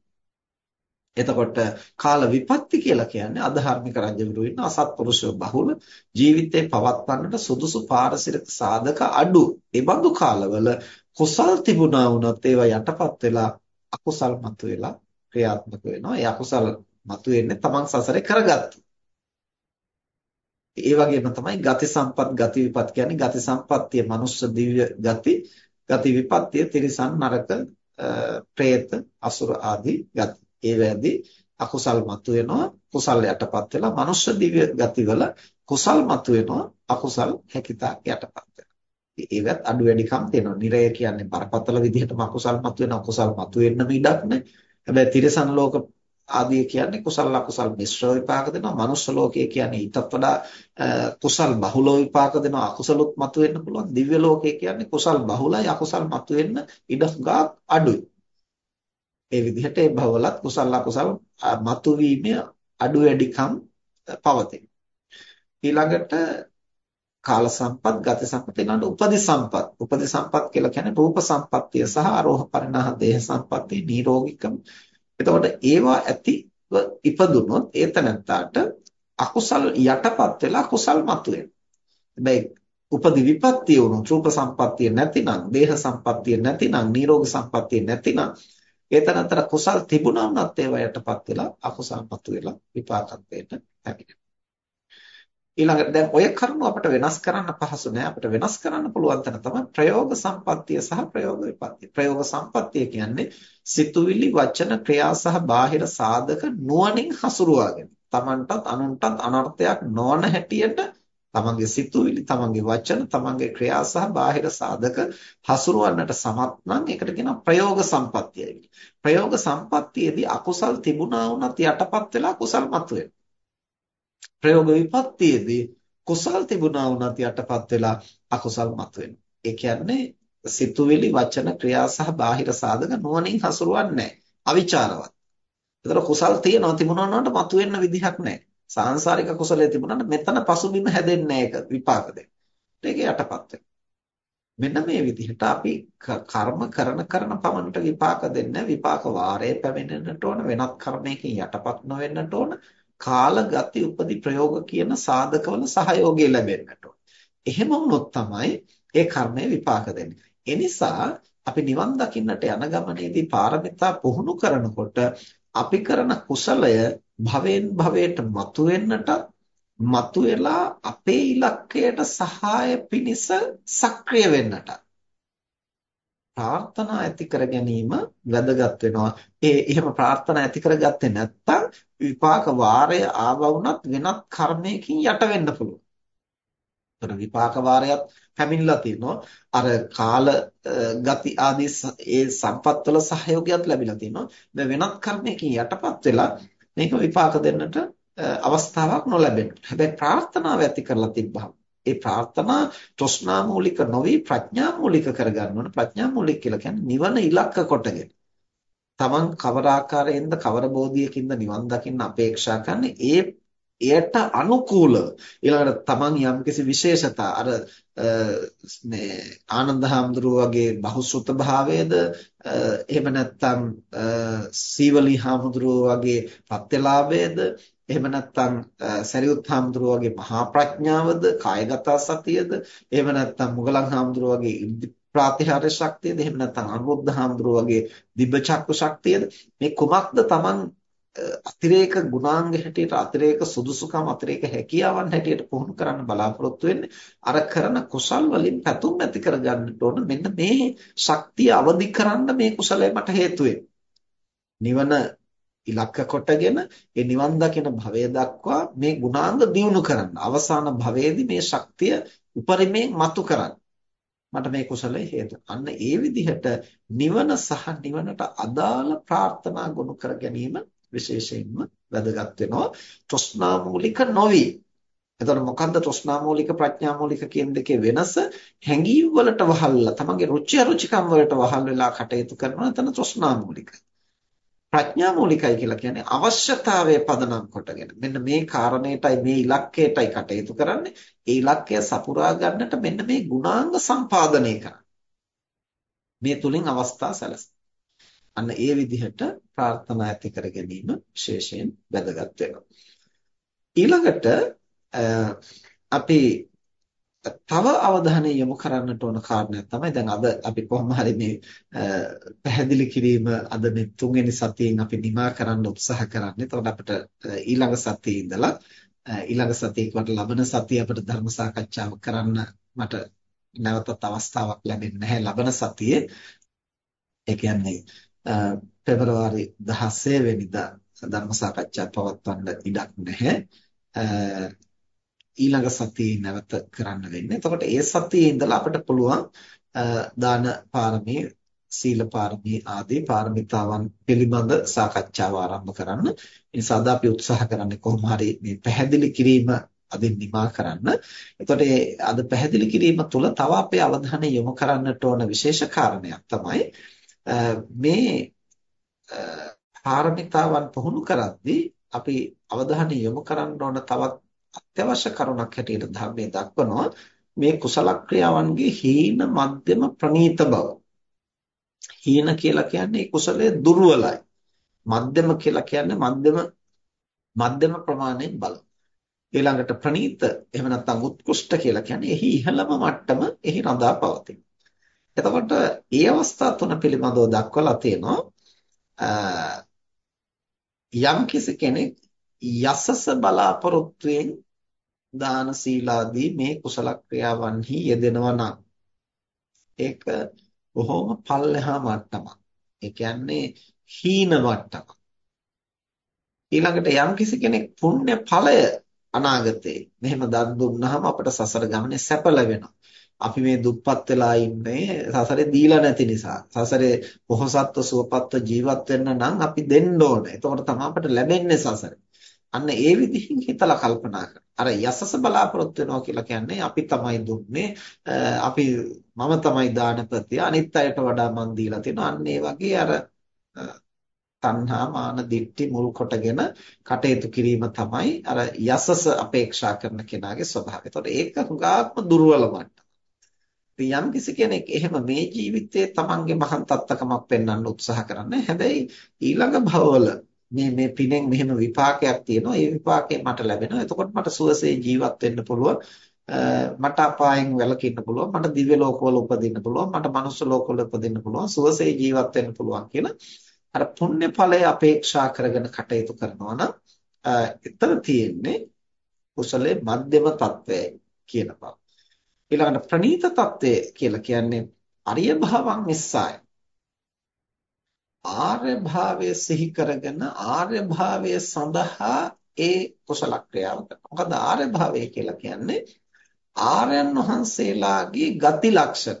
එතකොට කාල විපත්ති කියලා කියන්නේ අධාර්මික රජවරු ඉන්න අසත්පුරුෂයෝ බහුල ජීවිතේ පවත්වන්නට සුදුසු පාරිසරික සාධක අඩු. ඒ බඳු කාලවල කුසල් තිබුණා වුණත් ඒවා යටපත් වෙලා අකුසල් මතුවෙලා ක්‍රියාත්මක වෙනවා. ඒ අකුසල් මතුවෙන්නේ තමන් සසරේ කරගත්තු. ඒ වගේම තමයි ගති සම්පත් ගති විපත් කියන්නේ ගති සම්පත්තිය මනුෂ්‍ය දිව්‍ය ගති ගති විපත්තිය තිරිසන් නරක പ്രേත අසුර ආදී ගති. ඒ වැදී අකුසල් මතුවෙනවා කුසල් යටපත් වෙලා මනුෂ්‍ය දිව්‍ය ගතිවල කුසල් මතුවෙනවා අකුසල් හැකිතා යටපත් වෙනවා. ඒවත් අඩු වැඩිකම් තියෙනවා. නිරය කියන්නේ බරපතල විදිහටම අකුසල් මතුවෙන අකුසල් මතුවෙන්න ඉඩක් නැහැ. හැබැයි තිරිසන් ලෝක ආදී කියන්නේ කුසල අකුසල් මිශ්‍ර විපාක දෙනවා. මනුෂ්‍ය ලෝකයේ කියන්නේ ඊටත් වඩා කුසල් බහුල විපාක දෙනවා. අකුසලොත් මතුවෙන්න පුළුවන්. දිව්‍ය ලෝකයේ කියන්නේ කුසල් බහුලයි අකුසල් මතුවෙන්න ඉඩ ගාක් අඩුයි. ඒ විදිහට ඒ භවලත් කුසල අකුසල් මතුවීමේ අඩු වැඩිකම් පවතින. ඊළඟට කාල සම්පත්, ගති සම්පත් ඊළඟට උපදි සම්පත්. උපදි සම්පත් කියලා කියන්නේ රූප සම්පත්තිය සහ අරෝහ පරිණාහ දේහ සම්පත්තිය, නිරෝගිකම එතකොට ඒවා ඇතිව ඉපදුනොත් ඒතනත්තාට අකුසල් යටපත් වෙලා කුසල් මතුවෙනවා. හැබැයි උපදි විපත්තිය වුණොත් රූප සම්පත්තිය නැතිනම්, දේහ සම්පත්තිය නැතිනම්, නිරෝග සම්පත්තිය නැතිනම් ඒතනතර කුසල් තිබුණා වුණත් ඒවා යටපත් වෙලා අකුසල් මතුවෙලා විපාකත්වයට හැකියි. ඊළඟට දැන් ඔය කරුණු අපිට වෙනස් කරන්න පහසු නෑ අපිට වෙනස් කරන්න පුළුවන් තැන තමයි ප්‍රයෝග සම්පත්තිය සහ ප්‍රයෝග විපත්තිය. ප්‍රයෝග සම්පත්තිය කියන්නේ සිතුවිලි වචන ක්‍රියා සහ බාහිර සාධක නුවණින් හසුරුවාගෙන තමන්ටත් අනුන්ටත් අනර්ථයක් නොවන හැටියට තමන්ගේ සිතුවිලි තමන්ගේ වචන තමන්ගේ ක්‍රියා සහ බාහිර සාධක හසුරවන්නට සමත් නම් ඒකට කියනවා ප්‍රයෝග සම්පත්තිය ප්‍රයෝග සම්පත්තියේදී අකුසල් තිබුණා වුණත් යටපත් වෙලා කුසල් මතුවෙනවා. ප්‍රයෝග විපත්තියේදී කුසල් තිබුණා වුණත් යටපත් වෙලා අකුසල් මතුවෙනවා. ඒ කියන්නේ සිතුවිලි වචන ක්‍රියා සහ බාහිර සාධක නුවණින් හසුරුවන්නේ නැහැ. අවිචාරවත්. ඒතර කුසල් තියෙනවා තිබුණා වුණාට මතුවෙන්න විදිහක් නැහැ. සාංශාරික කුසලයේ තිබුණාට මෙතන පසුබිම හැදෙන්නේ නැහැ ඒක විපාක දෙන්න. ඒක යටපත් මෙන්න මේ විදිහට අපි කර්ම කරන කරන පමණට විපාක දෙන්නේ විපාක වාරයේ පැමිණෙන්නට ඕන වෙනත් කර්මයකින් යටපත් නොවෙන්නට ඕන කාල ගති උපදි ප්‍රයෝග කියන සාධකවල සහයෝගය ලැබෙන්නට එහෙම වුණොත් තමයි ඒ කර්මය විපාක දෙන්නේ. ඒ නිසා අපි නිවන් දකින්නට යන ගමනේදී පාරමිතා පුහුණු කරනකොට අපි කරන කුසලය භවෙන් භවයට මතුවෙන්නට මතුවලා අපේ ඉලක්කයට සහාය පිණිස සක්‍රිය වෙන්නට ප්‍රාර්ථනා ඇති කර ගැනීම වැදගත් වෙනවා. ඒ එහෙම ප්‍රාර්ථනා ඇති කරගත්තේ නැත්නම් විපාක වාරය ආව වුණත් වෙනත් කර්මයකින් යට වෙන්න පුළුවන්. ඒතර විපාක වාරයත් පැමිණලා තිනවා. අර කාල ගති ආදී ඒ සම්පත්වල සහයෝගයක් ලැබිලා තිනවා. දැන් වෙනත් කර්මයකින් යටපත් වෙලා මේක විපාක දෙන්නට අවස්ථාවක් නොලැබෙන්න. හැබැයි ප්‍රාර්ථනාව ඇති කරලා තිබ්බහම ඒ ප්‍රාර්ථනා තෘෂ්ණා මූලික නොවි ප්‍රඥා මූලික කරගන්න ඕන. ප්‍රඥා මූලික කියලා කියන්නේ නිවන ඉලක්ක කොටගෙන. තමන් කවර ආකාරයෙන්ද කවර බෝධියකින්ද නිවන් දකින්න අපේක්ෂා කරන්නේ ඒ එයට අනුකූලව ඊළඟට තමන් යම්කිසි විශේෂතා අර මේ ආනන්ද හාමුදුරුව වගේ බහුසුත භාවයේද එහෙම නැත්නම් සීවලි හාමුදුරුව වගේ පත්‍යලාභයේද එහෙම නැත්නම් සරියුත් හාමුදුරුව වගේ මහා ප්‍රඥාවද කායගත සතියද එහෙම නැත්නම් මුගලන් හාමුදුරුව වගේ ප්‍රාතිහාර්ය ශක්තියද එහෙම නැත්නම් අනුරුද්ධ හාමුදුරුව වගේ දිබ්බ චක්කු ශක්තියද මේ කුමක්ද Taman අතිරේක ගුණාංග හැටියට අතිරේක සුදුසුකම් අතිරේක හැකියාවන් හැටියට පුහුණු කරන්න බලාපොරොත්තු වෙන්නේ අර කරන කුසල් වලින් පැතුම් ඇති කරගන්නට ඕන. මෙන්න මේ ශක්තිය අවදි කරන්න මේ කුසලය මට හේතු නිවන ඉලක්ක කොටගෙන ඒ නිවන් දකින භවය දක්වා මේ ගුණාංග දියුණු කරන්න. අවසාන භවයේදී මේ ශක්තිය උපරිමයෙන් මතු කරන්න. මට මේ කුසලයේ හේතු. අන්න ඒ විදිහට නිවන සහ නිවනට අදාළ ප්‍රාර්ථනා ගොනු කර ගැනීම විශේෂයෙන්ම වැදගත් වෙනවා. තෘෂ්ණා මූලික නොවි. එතකොට මොකද්ද තෘෂ්ණා මූලික ප්‍රඥා මූලික කියන දෙකේ වෙනස? හැඟීම් වලට වහල්ලා තමන්ගේ රුචි අරුචිකම් වලට වහල් වෙලා කටයුතු කරනවා එතන තෘෂ්ණා මූලිකයි. ප්‍රඥා මූලිකයි කියලා කියන්නේ අවශ්‍යතාවය පදනම් කොටගෙන මෙන්න මේ කාරණේටයි මේ ඉලක්කයටයි කටයුතු කරන්නේ ඒ ඉලක්කය සපුරා ගන්නට මෙන්න මේ ගුණාංග සම්පාදනය කරන්න මේ තුලින් අවස්ථා සැලසෙන අන්න ඒ විදිහට ප්‍රාර්ථනා ඇති කර ගැනීම විශේෂයෙන් වැදගත් වෙනවා. ඊළඟට අපි තව අවධානය යොමු කරන්නට ඕන කාරණයක් තමයි දැන් අද අපි කොහොම හරි මේ පැහැදිලි කිරීම අද මේ තුන්වෙනි සතියෙන් අපි නිමා කරන්න උත්සාහ කරන්නේ. එතකොට අපිට ඊළඟ සතියේ ඉඳලා ඊළඟ සතියේ කොට ලබන සතිය අපිට ධර්ම සාකච්ඡාව කරන්න මට නැවතත් අවස්ථාවක් ලැබෙන්නේ නැහැ ලබන සතියේ. ඒ කියන්නේ පෙබරවාරි 16 වෙනිදා ධර්ම සාකච්ඡා පවත්වන්න ඉඩක් නැහැ. ඊළඟ සතියේ නැවත කරන්න වෙන්නේ. එතකොට ඒ සතියේ ඉඳලා අපිට පුළුවන් දාන පාරමී, සීල පාරමී ආදී පාරමිතාවන් පිළිබඳ සාකච්ඡාව ආරම්භ කරන්න. ඒ නිසා අද අපි උත්සාහ කරන්නේ කොහොම හරි මේ පැහැදිලි කිරීම අදින් නිමා කරන්න. එතකොට අද පැහැදිලි කිරීම තුළ තව අපේ අවධානය යොමු කරන්නට ඕන විශේෂ කාරණයක් තමයි මේ පාරමිතාවන් පුහුණු කරද්දී අපි අවධානය යොමු කරන්න ඕන තවත් අත්‍යවශ්‍ය කරුණක් හැටියට ධර්මයේ දක්වනවා මේ කුසල ක්‍රියාවන්ගේ හීන මධ්‍යම ප්‍රනීත බව. හීන කියලා කියන්නේ කුසලයේ දුර්වලයි. මධ්‍යම කියලා කියන්නේ මධ්‍යම මධ්‍යම ප්‍රමාණයෙන් බල. ඊළඟට ප්‍රනීත එහෙම නැත්නම් උත්කෘෂ්ඨ කියලා කියන්නේ එහි ඉහළම මට්ටම එහි රඳා පවතින. එතකොට ඒ අවස්ථා තුන පිළිබඳව දක්වලා තියෙනවා යම් කිසි කෙනෙක් යසස බලාපොරොත්තුෙන් දාන සීලාදී මේ කුසල ක්‍රියාවන්හි යෙදෙනවා නම් ඒක බොහොම පල්ලෙහා මට්ටමක්. ඒ කියන්නේ හීන මට්ටමක්. ඊළඟට යම්කිසි කෙනෙක් පුණ්‍ය ඵලය අනාගතේ මෙහෙම දන් දුන්නාම අපට සසර ගමනේ සැප ලැබෙනවා. අපි මේ දුප්පත් වෙලා ඉන්නේ සසරේ දීලා නැති නිසා. සසරේ පොහොසත්ව සුවපත්ව ජීවත් වෙන්න නම් අපි දෙන්න ඕනේ. එතකොට තමයි අපට ලැබෙන්නේ සසරේ. අන්න ඒ විදිහින් හිතලා කල්පනා කරනවා. අර යසස බලාපොරොත්තු වෙනවා කියලා කියන්නේ අපි තමයි දුන්නේ අපි මම තමයි දානපතිය අනිත් අයට වඩා මන් දීලා තියෙනවා. අන්න ඒ වගේ අර තණ්හා මාන දිට්ඨි මුල් කොටගෙන කටයුතු කිරීම තමයි අර යසස අපේක්ෂා කරන කෙනාගේ ස්වභාවය. ඒතකොට ඒක හුඟක්ම දුර්වල මට්ටම. යම් කිසි කෙනෙක් එහෙම මේ ජීවිතයේ තමන්ගේ මහාන් තත්ත්වකමක් පෙන්වන්න උත්සාහ කරන්නේ. හැබැයි ඊළඟ භවවල මේ මේ පිනෙන් මෙහෙම විපාකයක් තියෙනවා. ඒ විපාකය මට ලැබෙනවා. එතකොට මට සුවසේ ජීවත් වෙන්න පුළුවන්. මට අපායෙන් වැළකෙන්න පුළුවන්. මට දිව්‍ය ලෝකවල උපදින්න පුළුවන්. මට මනුස්ස ලෝකවල උපදින්න පුළුවන්. සුවසේ ජීවත් වෙන්න පුළුවන් කියලා අර පුණ්‍ය ඵලය අපේක්ෂා කරගෙන කටයුතු කරනවා නම් එතන තියෙන්නේ කුසලයේ මධ්‍යම తත්වය කියන බව. ඊළඟට ප්‍රනීත తත්වය කියලා කියන්නේ අරිය භාවං නිස්සාය. ආර්ය භාවය සිහි කරගෙන ආර්ය භාවය සඳහා ඒ කුසල ක්‍රියාව කරනවා. මොකද ආර්ය භාවය කියලා කියන්නේ ආර්යයන් වහන්සේලාගේ ගති ලක්ෂණ.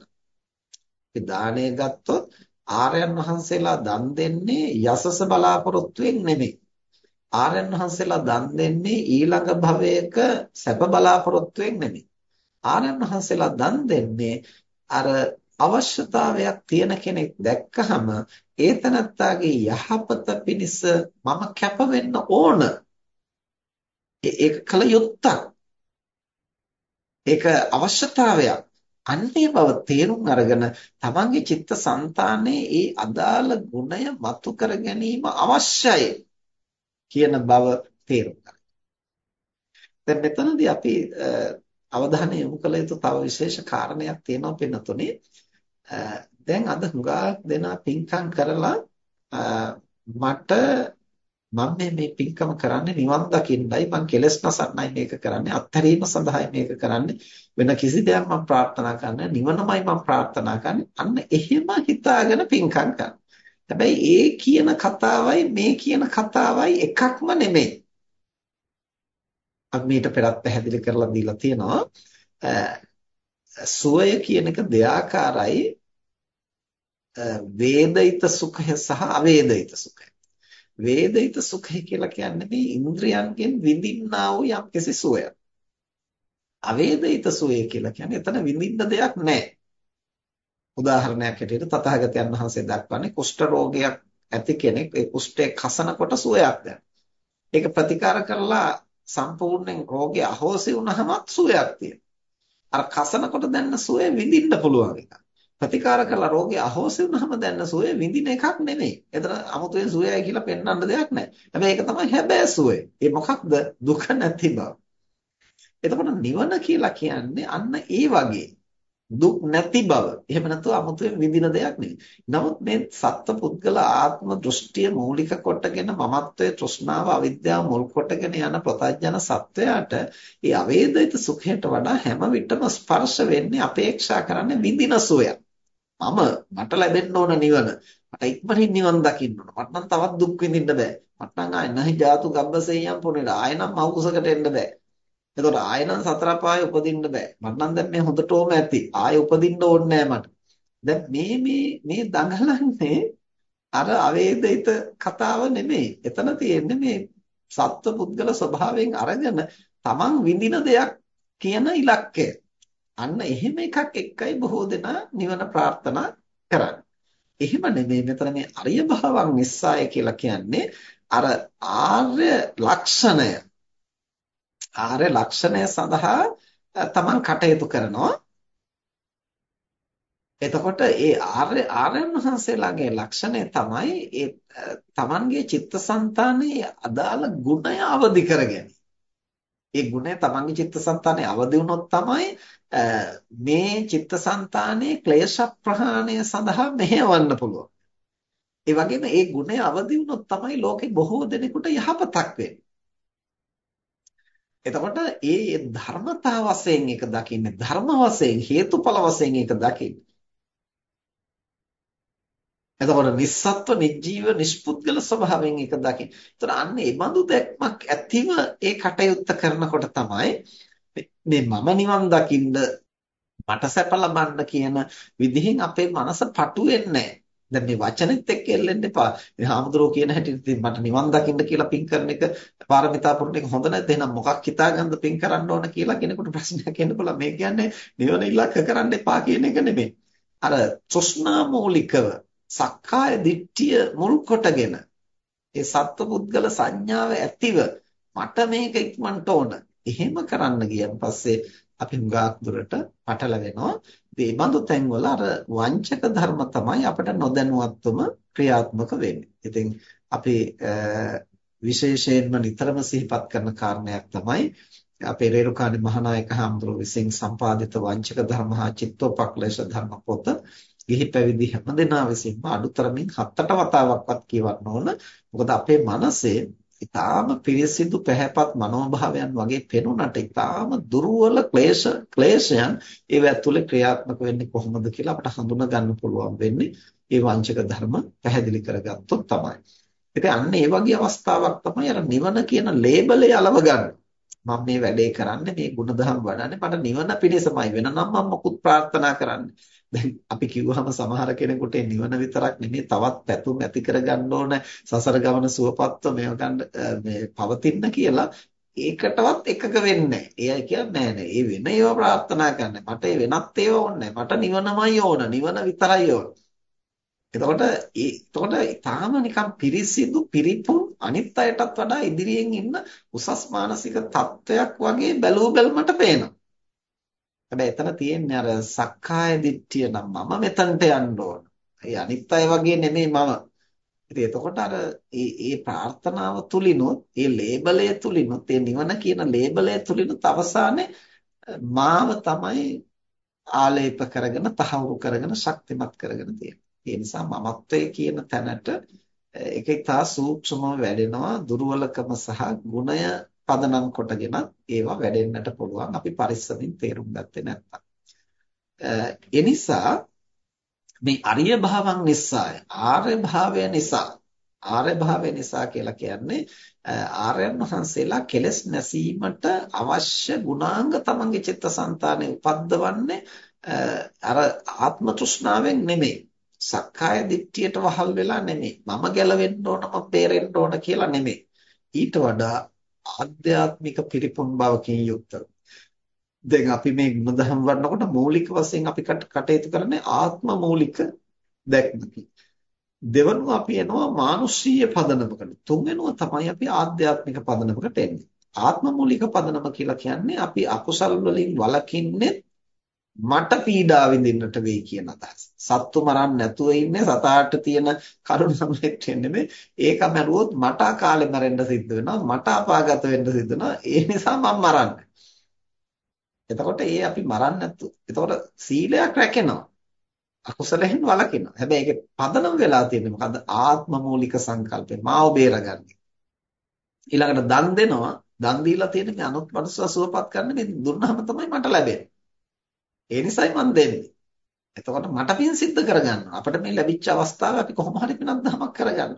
අපි දාණය ගත්තොත් ආර්යයන් වහන්සේලා දන් දෙන්නේ යසස බලාපොරොත්තුෙන් නෙමෙයි. ආර්යයන් වහන්සේලා දන් දෙන්නේ ඊළඟ භවයක සැප බලාපොරොත්තුෙන් නෙමෙයි. ආර්යයන් වහන්සේලා දන් දෙන්නේ අර අවශ්‍යතාවයක් තියෙන කෙනෙක් දැක්කහම ඒ තනත්තාගේ යහපත පිණිස මම කැප වෙන්න ඕන. ඒක කල යුත්තක්. ඒක අවශ්‍යතාවයක්. අන්නේ බව තේරුම් අරගෙන තමන්ගේ චිත්තසංතානයේ ඒ අදාළ ගුණය මතු කර ගැනීම අවශ්‍යයි කියන බව තේරුම් ගන්න. දැන් මෙතනදී අපි අවධානය යොමු කළ යුතු තව විශේෂ කාරණයක් තියෙනවා පින්නතුනේ. දැන් අද හුඟක් දෙනා පින්කම් කරලා මට මම මේ මේ පින්කම කරන්නේ නිවන් දකින්නයි මං කෙලස් නසන්නයි මේක කරන්නේ අත්හැරීම සඳහායි මේක කරන්නේ. වෙන කිසි දෙයක් මම ප්‍රාර්ථනා කරන්නේ නිවනමයි මම ප්‍රාර්ථනා කරන්නේ. අන්න එහෙම හිතාගෙන පින්කම් කරනවා. හැබැයි ඒ කියන කතාවයි මේ කියන කතාවයි එකක්ම නෙමෙයි. අපි මීට පෙරත් පැහැදිලි කරලා දීලා තියෙනවා සුවය කියන එක දෙආකාරයි වේදිත සුඛය සහ අවේදිත සුඛය. වේදිත සුඛය කියලා කියන්නේ මේ ඉන්ද්‍රයන්ගෙන් විඳින්නා වූ යම්කිසි සුවයක්. අවේදිත සුවය කියලා කියන්නේ එතන විඳින්න දෙයක් නැහැ. උදාහරණයක් හැටියට තථාගතයන් වහන්සේ දක්වන්නේ කුෂ්ඨ රෝගයක් ඇති කෙනෙක් ඒ කුෂ්ඨය කසනකොට සුවයක් දැනෙනවා. ඒක ප්‍රතිකාර කරලා සම්පූර්ණයෙන් රෝගය අහෝසි වුණාමත් සුවයක් තියෙනවා. අර කසනකොට දැනන සුවය විඳින්න පුළුවන් එක. ප්‍රතිකාර කරලා රෝගේ අහෝසි වුනහම දැනන සුවය විඳින එකක් නෙමෙයි. එතන 아무තෙන් සුවයයි කියලා පෙන්වන්න දෙයක් නැහැ. හැබැයි ඒක තමයි හැබෑ සුවය. ඒ මොකක්ද? දුක නැති බව. එතකොට නිවන කියලා කියන්නේ අන්න ඒ වගේ දුක් නැති බව. එහෙම නැත්නම් 아무තෙන් විඳින දෙයක් නෙවෙයි. නමුත් මේ සත්පුද්ගල ආත්ම දෘෂ්ටිය මූලික කොටගෙන මමත්වයේ තෘෂ්ණාව අවිද්‍යාව මුල් කොටගෙන යන ප්‍රතඥන සත්වයාට ඒ අවේදිත සුඛයට වඩා හැම විටම ස්පර්ශ වෙන්නේ අපේක්ෂා කරන්නේ විඳින සුවයක්. මම මට ලැබෙන්න ඕන නිවන. මට ඉක්මනින් නිවන් දකින්න ඕන. මට නම් තවත් දුක් විඳින්න බෑ. මට නම් ආය නැහි ජාතු ගබ්බසෙයම් පුනේද. ආය නම් මව් කුසකට එන්න බෑ. එතකොට ආය නම් සතර පායේ උපදින්න බෑ. මට නම් දැන් මේ හොඳටම ඇති. ආය උපදින්න ඕනේ මට. දැන් මේ මේ මේ දඟලන්නේ අර අවේදිත කතාව නෙමෙයි. එතන තියෙන්නේ මේ සත්ව පුද්ගල ස්වභාවයෙන් අරගෙන තමන් විඳින දෙයක් කියන ඉලක්කය. අන්න එහෙම එකක් එක්කයි බොහෝ දෙනා නිවන ප්‍රාර්ථනා කරන්නේ. එහෙම නෙමෙයි මෙතන මේ අරිය භාවං නිස්සාය කියලා කියන්නේ අර ආර්ය ලක්ෂණය ආර්ය ලක්ෂණය සඳහා තමන් කටයුතු කරනවා. එතකොට ඒ ආර්ය ආර්යයන් වහන්සේලාගේ ලක්ෂණය තමයි ඒ තමන්ගේ චිත්තසංතානයේ අදාළ ගුණය අවදි කරගැනීම. ඒ ගුණය තමන්ගේ චිත්තසංතානයේ අවදි වුණොත් තමයි මේ චිත්තසංතානයේ ක්ලේශ ප්‍රහාණය සඳහා මෙහෙවන්න පුළුවන්. ඒ වගේම ඒ ගුණය අවදි වුණොත් තමයි ලෝකේ බොහෝ දෙනෙකුට යහපතක් වෙන්නේ. එතකොට ඒ ධර්මතා වශයෙන් එක දකින්නේ ධර්ම වශයෙන් හේතුඵල වශයෙන් එක දකින්නේ. එතකොට නිස්සත්ව නිජීව නිෂ්පුද්ගල ස්වභාවයෙන් එක දකින්න. එතකොට අන්න ඒ බඳු දැක්මක් ඇතිව ඒ කටයුත්ත කරනකොට තමයි මේ මම නිවන් දකින්න මට සැප ලබන්න කියන විදිහෙන් අපේ මනස පටු වෙන්නේ දැන් මේ වචනෙත් එක්ක එල්ලෙන්න එපා. ඉතින් හාමුදුරුවෝ කියන හැටි ඉතින් මට නිවන් දකින්න කියලා පින් කරන එක පාරමිතා පුරන එක හොඳ නැද්ද? එහෙනම් මොකක් හිතාගන්නද පින් කරන්න ඕන කියලා කෙනෙකුට ප්‍රශ්නයක් එන්න පුළුවන්. මේ කියන්නේ නිවන ඉලක්ක කරන්න එපා කියන එක නෙමෙයි. අර තෘෂ්ණා මූලිකව සක්කාය දිට්ඨිය මුල් කොටගෙන ඒ සත්පුද්ගල සංඥාව ඇතිව මට මේක ඉක්මනට ඕන. එහෙම කරන්න ගියන් පස්සේ අපි හුඟක් දුරට පටලවෙනවා. මේ බඳු තැන්වල අර වංචක ධර්ම තමයි අපිට නොදැනුවත්වම ක්‍රියාත්මක වෙන්නේ. ඉතින් අපි විශේෂයෙන්ම නිතරම සිහිපත් කරන කාරණයක් තමයි අපේ රේරුකාණේ මහානායක හඳුරු විසින් සම්පාදිත වංචක ධර්ම හා චිත්තෝපක්ලේශ ධර්ම පොත ගිහි පැවිදි හැමදෙනා විසින්ම අඩුතරමින් හතට වතාවක්වත් කියවන්න ඕන. මොකද අපේ මනසේ ඊටාම පිරිසිදු පැහැපත් මනෝභාවයන් වගේ පෙනුනට ඊටාම දුර්වල ක්ලේශ ක්ලේශයන් ඒව ඇතුලේ ක්‍රියාත්මක වෙන්නේ කොහොමද කියලා අපට හඳුනා ගන්න පුළුවන් වෙන්නේ මේ වංචක ධර්ම පැහැදිලි කරගත්තොත් තමයි. ඉතින් අන්න ඒ වගේ අවස්ථාවක් තමයි අර නිවන කියන ලේබලය අලව ගන්න. මම මේ වැඩේ කරන්නේ මේ ಗುಣධම් වඩන්නේ මට නිවන පිණිසමයි වෙන නම් මම මොකුත් ප්‍රාර්ථනා කරන්නේ. දැන් අපි කිව්වහම සමහර කෙනෙකුට නිවන විතරක් නෙමෙයි තවත් පැතුම් ඇති කරගන්න ඕන සසර ගමන සුවපත්ව මේව ගන්න මේ පවතින්න කියලා ඒකටවත් එකක වෙන්නේ නැහැ. එයා කියන්නේ නෑ නෑ. ඒ වෙන ඒවා ප්‍රාර්ථනා කරන්න. මට ඒ වෙනත් ඒවා ඕනේ මට නිවනමයි ඕන. නිවන විතරයි ඕන. එතකොට ඒ එතකොට තාම නිකන් පිරිසිදු පිරිපුන් අනිත් අයටත් වඩා ඉදිරියෙන් ඉන්න උසස් මානසික තත්වයක් වගේ බැලූ බැලමට පේනවා. හැබැයි එතන තියෙන්නේ අර සක්කාය දිට්ඨිය නම් මම මෙතනට යන්න ඕන. ඒ අනිත් අය වගේ නෙමෙයි මම. ඉතින් එතකොට අර ඒ ඒ ප්‍රාර්ථනාව තුලිනුත් ඒ ලේබලය තුලිනුත් ඒ නිවන කියන ලේබලය තුලිනුත් අවසානයේ මාව තමයි ආලේප කරගෙන තහවුරු කරගෙන ශක්තිමත් කරගෙන තියෙන්නේ. ඒ නිසා මමත්වයේ කියන තැනට ඒක ඉතා සූක්ෂමව වැඩෙනවා දුර්වලකම සහ ගුණය පදනම් කොටගෙන ඒවා වැඩෙන්නට පුළුවන්. අපි පරිස්සමින් තේරුම් ගත්තේ නැත්නම්. ඒ නිසා මේ අරිය භාවං නිසාය ආර්ය භාවය නිසා. ආර්ය භාවය නිසා කියලා කියන්නේ ආර්යයන් වහන්සේලා කෙලස් නැසීමට අවශ්‍ය ගුණාංග තමන්ගේ චිත්තසංතානයේ උපද්දවන්නේ අර ආත්ම තෘෂ්ණාවෙන් නෙමෙයි. සක්කාය දිට්ඨියට වහල් වෙලා නෙමෙයි. මම ගැලවෙන්න ඕන මම බේරෙන්න ඕන කියලා නෙමෙයි. ඊට වඩා ආධ්‍යාත්මික පිරිපුන් බවකින් යුක්තව. දැන් අපි මේ ಗುಣධම් වඩනකොට මූලික වශයෙන් අපි කටයුතු කරන්නේ ආත්ම මූලික දැක්මකින්. දෙවනුව අපි එනවා මානුෂීය පදනමකට. තුන්වෙනුව තමයි අපි ආධ්‍යාත්මික පදනමකට එන්නේ. ආත්ම මූලික පදනම කියලා කියන්නේ අපි අකුසල් වලින් වළකින්නේ මට පීඩා විඳින්නට වෙයි කියන අදහස. සත්තු මරන්න නැතුව ඉන්නේ සතාට තියෙන කරුණාවෙත් නෙමෙයි. ඒක මරුවොත් මට අකාලේ මැරෙන්න සිද්ධ වෙනවා. මට අපාගත වෙන්න සිද්ධ වෙනවා. ඒ නිසා මම මරන්නේ. එතකොට ඒ අපි මරන්නේ නැතු. එතකොට සීලයක් රැකෙනවා. අකුසලයෙන් වළකිනවා. හැබැයි ඒකේ පදනම් වෙලා තියෙන්නේ මොකද්ද? ආත්ම මූලික සංකල්පය. මාව බේරගන්නේ. ඊළඟට දන් දෙනවා. දන් දීලා තියෙන මේ අනුත් මනුස්සව සුවපත් කරන්න මේ දුන්නාම තමයි මට ලැබෙන්නේ. ඒ නිසයි මම දෙන්නේ. එතකොට මට පින් සිද්ධ කරගන්න. අපිට මේ ලැබිච්ච අවස්ථාව අපි කොහොම හරි පිනක් දහමක් කරගන්න.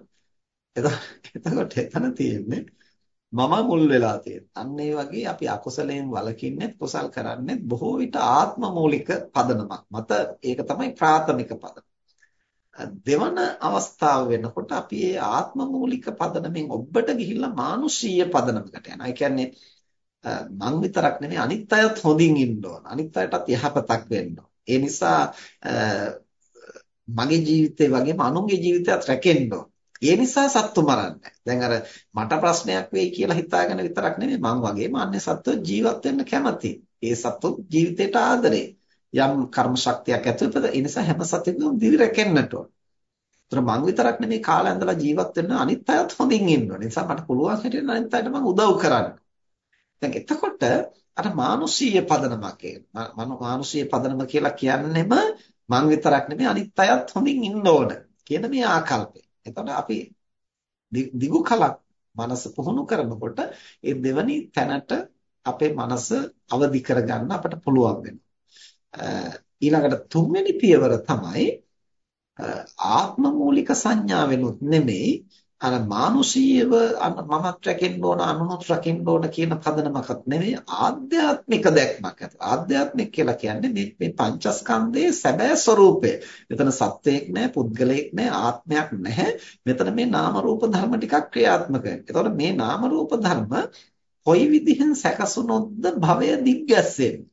එතකොට එතන තියෙන්නේ මම මුල් වෙලා තියෙන්නේ. අන්න ඒ වගේ අපි අකුසලයෙන් වළකින්නේ කුසල් කරන්නේ බොහෝ විට ආත්ම මූලික පදනමක් මත ඒක තමයි ප්‍රාථමික පදනම. දෙවන අවස්ථාව වෙනකොට අපි මේ ආත්ම මූලික පදනමෙන් ඔබට ගිහිල්ලා මානුෂීය පදනමකට යනවා. ඒ කියන්නේ මං විතරක් නෙමෙයි අනිත් අයත් හොඳින් ඉන්න ඕන. අනිත් අයටත් යහපතක් වෙන්න ඕන. ඒ නිසා මගේ ජීවිතේ වගේම අනුන්ගේ ජීවිතයත් රැකෙන්න ඕන. ඒ නිසා සත්තු මරන්නේ. දැන් අර මට ප්‍රශ්නයක් වෙයි කියලා හිතාගෙන විතරක් නෙමෙයි මං වගේම අන්‍ය සත්තු ජීවත් වෙන්න කැමතියි. ඒ සත්තු ජීවිතයට ආදරේ. යම් කර්ම ශක්තියක් ඇතුළත ඒ නිසා හැම සතෙකුම දිවි රැකෙන්නට ඕන. ඒතර මං විතරක් නෙමෙයි කාලය ඇඳලා ජීවත් වෙන්න අනිත් අයත් හොඳින් ඉන්න ඕන. ඒ නිසා මට පුළුවන් හැටියට අනිත් අයට මං උදව් කරන්න. දැන් එතකොට අර මානුෂීය පදනමක් මානුෂීය පදනම කියලා කියන්නෙම මං විතරක් නෙමෙයි අනිත් අයත් හොඳින් ඉන්න ඕන කියන මේ ආකල්පය. එතකොට අපි දිගු කලක් මනස පුහුණු කරනකොට ඒ දෙවනි තැනට අපේ මනස අවදි කරගන්න අපට පුළුවන් වෙනවා. ඊළඟට තුන්වෙනි පියවර තමයි ආත්ම මූලික සංඥාවෙනුත් නෙමෙයි අර මානුෂීයව මමත් රැකෙන්න ඕන අනුනුත් රැකෙන්න ඕන කියන පදනමකට නෙවෙයි ආධ්‍යාත්මික දැක්මක් ඇති. ආධ්‍යාත්මික කියලා කියන්නේ මේ මේ පංචස්කන්ධයේ සැබෑ ස්වરૂපය. මෙතන සත්වයක් නැහැ, පුද්ගලයෙක් නැහැ, ආත්මයක් නැහැ. මෙතන මේ නාම රූප ධර්ම ටිකක් ක්‍රියාත්මක වෙනවා. ඒතකොට මේ නාම රූප ධර්ම කොයි විදිහෙන් සැකසුනොත්ද භවය දිග්ගැස්සෙන්නේ?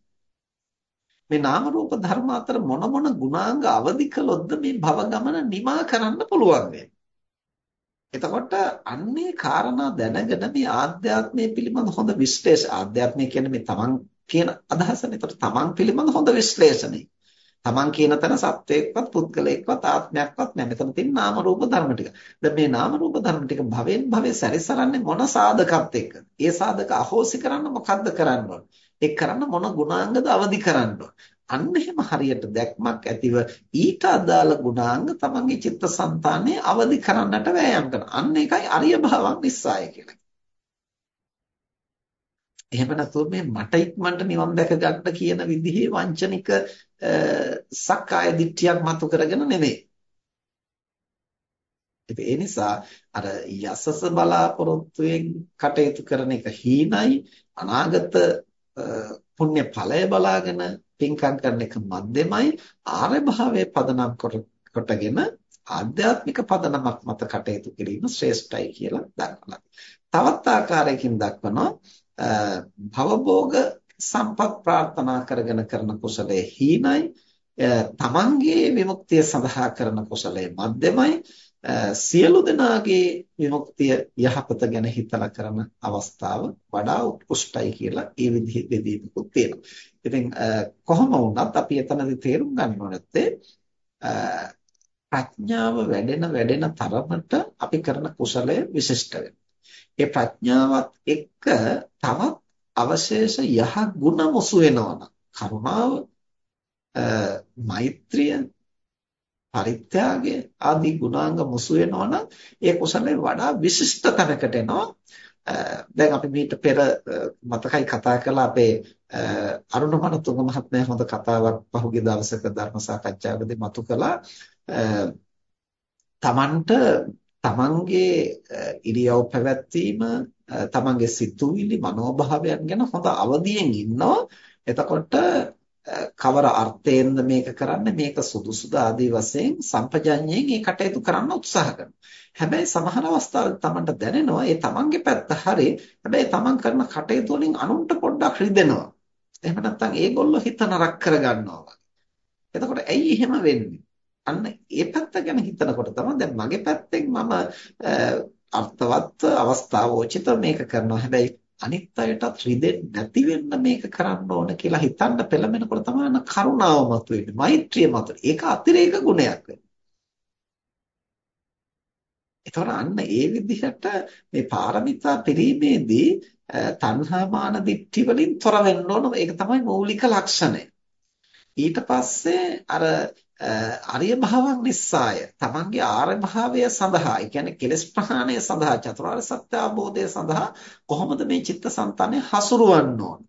මේ නාම රූප ධර්ම අතර මොන මොන ගුණාංග අවදි කළොත්ද මේ භව ගමන නිමා කරන්න පුළුවන් වෙන්නේ? එතකොට අන්නේ කාරණා දැනගෙන මේ ආධ්‍යාත්මය පිළිබඳ හොඳ විශ්ලේෂ ආධ්‍යාත්මය කියන්නේ මේ තමන් කියන අදහසනේ. එතකොට තමන් පිළිබඳ හොඳ විශ්ලේෂණය. තමන් කියන තැන සත්වයක්වත් පුද්ගලයෙක්වත් ආත්මයක්වත් නැහැ. මෙතන තියෙන නාම රූප ධර්ම ටික. දැන් මේ නාම රූප ධර්ම ටික භවෙන් භවෙ සැරිසරන්නේ මොන සාධකත් එක්කද? ඒ සාධක අහෝසි කරන්න මොකද්ද කරන්න ඕන? ඒ කරන්න මොන ගුණාංගද අවදි කරන්න ඕන? අන්න එහෙම හරියට දැක්මක් ඇතිව ඊට අදාළ ගුණාංග තමන්ගේ චිත්තසංතානයේ අවදි කරන්නට වෑයම් කරනවා. අන්න ඒකයි අරිය භාවං නිස්සාය කියලා. එහෙම නැතුව මේ මට ඉක්මනට නිවන් දැක ගන්න කියන විදිහේ වංචනික සක්කාය දිට්ඨියක් මතු කරගෙන නෙවෙයි. ඉතින් ඒ නිසා අර යසස බලාපොරොත්තුෙන් කටයුතු කරන එක හීනයි අනාගත පුණ්‍ය ඵලය බලාගෙන පින්කම් කරන එක මධ්‍යමයි ආර්ය භාවයේ පදනම් කොටගෙන ආධ්‍යාත්මික පදනමක් මත කටයුතු කිරීම ශ්‍රේෂ්ඨයි කියලා දක්වනවා. තවත් ආකාරයකින් දක්වනවා භවභෝග සම්පත් ප්‍රාර්ථනා කරගෙන කරන කුසලයේ හීනයි තමන්ගේ විමුක්තිය සඳහා කරන කුසලයේ මධ්‍යමයි සියලු දෙනාගේ විමුක්තිය යහපත ගැන හිතලා කරන අවස්ථාව වඩා උත්කෘෂ්ටයි කියලා ඒ විදිහේ බෙදීමකුත් තියෙනවා. ඉතින් කොහොම වුණත් අපි එතනදී තේරුම් ගන්න ඕනේ ප්‍රඥාව වැඩෙන වැඩෙන තරමට අපි කරන කුසලය විශිෂ්ට ඒ ප්‍රඥාවත් එක්ක තවත් අවශේෂ යහ ගුණ මුසු වෙනවා කරුණාව මෛත්‍රිය පරිත්‍යාගය ආදී ගුණාංග මුසු වෙනවනම් ඒ කුසලේ වඩා විශිෂ්ට තැනකට එනවා. දැන් අපි මීට පෙර මතකයි කතා කළා අපේ අරුණ මනතුංග මහත්මයා හොඳ කතාවක් පහුගිය දවසක ධර්ම සාකච්ඡාවකදී මතු කළා. තමන්ට තමන්ගේ ඉරියව් පැවැත්වීම තමන්ගේ සිතුවිලි මනෝභාවයන් ගැන හොඳ අවදියෙන් ඉන්නවා. එතකොට කවර අර්ථයෙන්ද මේක කරන්නේ මේක සුදුසුද ආදී වශයෙන් සම්පජඤ්ඤයෙන් මේ කටයුතු කරන්න උත්සාහ කරනවා. හැබැයි සමහර අවස්ථාවල තමන්ට දැනෙනවා ඒ තමන්ගේ පැත්ත හරි. හැබැයි තමන් කරන කටයුතු වලින් අනුන්ට පොඩ්ඩක් රිදෙනවා. එහෙම නැත්නම් ඒගොල්ලෝ හිත නරක කරගන්නවා. එතකොට ඇයි එහෙම වෙන්නේ? අන්න ඒ පැත්ත ගැන හිතනකොට තමයි දැන් මගේ පැත්තෙන් මම අර්ථවත් අවස්ථාවෝචිත මේක කරනවා. හැබැයි අනිත් අයටත් රිදෙන්නේ නැති වෙන්න මේක කරන්න ඕන කියලා හිතන්න පෙළඹෙනකොට තමයි අන්න කරුණාව මතුවෙන්නේ. මෛත්‍රිය මතුවෙන්නේ. ඒක අතිරේක ගුණයක් වෙනවා. ඒතකොට අන්න ඒ විදිහට මේ පාරමිතා පිරීමේදී තණ්හා මාන දිට්ඨි වලින් තොර වෙන්න ඕන. ඒක තමයි මৌলিক ලක්ෂණය. ඊට පස්සේ අර ආර්ය භාවං නිස්සාය. තමන්ගේ ආර්ය භාවය සඳහා ඒ කියන්නේ කෙලෙස් ප්‍රහාණය සඳහා චතුරාර්ය සත්‍ය අවබෝධය සඳහා කොහොමද මේ චිත්තසංතානය හසුරවන්න ඕන?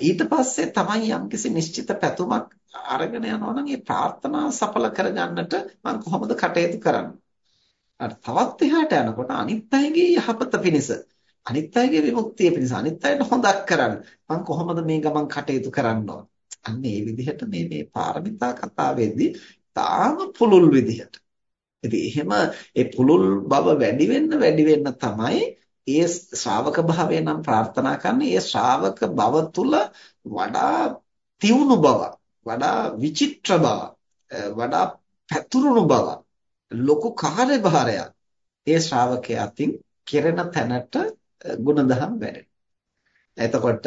ඊට පස්සේ තමයි යම්කිසි නිශ්චිත පැතුමක් අරගෙන යනවා නම් ඒ ප්‍රාර්ථනාව සඵල කරගන්නට මම කොහොමද කටයුතු කරන්නේ? අර තවත් එහාට යනකොට අනිත් අයගේ යහපත පිණිස අනිත් අයගේ විමුක්තිය පිණිස අනිත් අයට හොදක් කරන්න මම කොහොමද මේ ගමන් කටයුතු කරන්න ඕන? අන්න ඒ විදිහට මේ මේ පාරමිතා කතාවේදී තාම පුළුල් විදිහට. ඉතින් එහෙම ඒ පුළුල් බව වැඩි වෙන්න වැඩි වෙන්න තමයි ඒ ශ්‍රාවක භාවය නම් ප්‍රාර්ථනා කරන්නේ ඒ ශ්‍රාවක බව තුල වඩා තියුණු බව, වඩා විචිත්‍ර බව, වඩා පැතුරුණු බව, ලොකු කාර්යභාරයක් ඒ ශ්‍රාවකයා අතින් කෙරෙන තැනට ಗುಣධම් වැඩෙනවා. එතකොට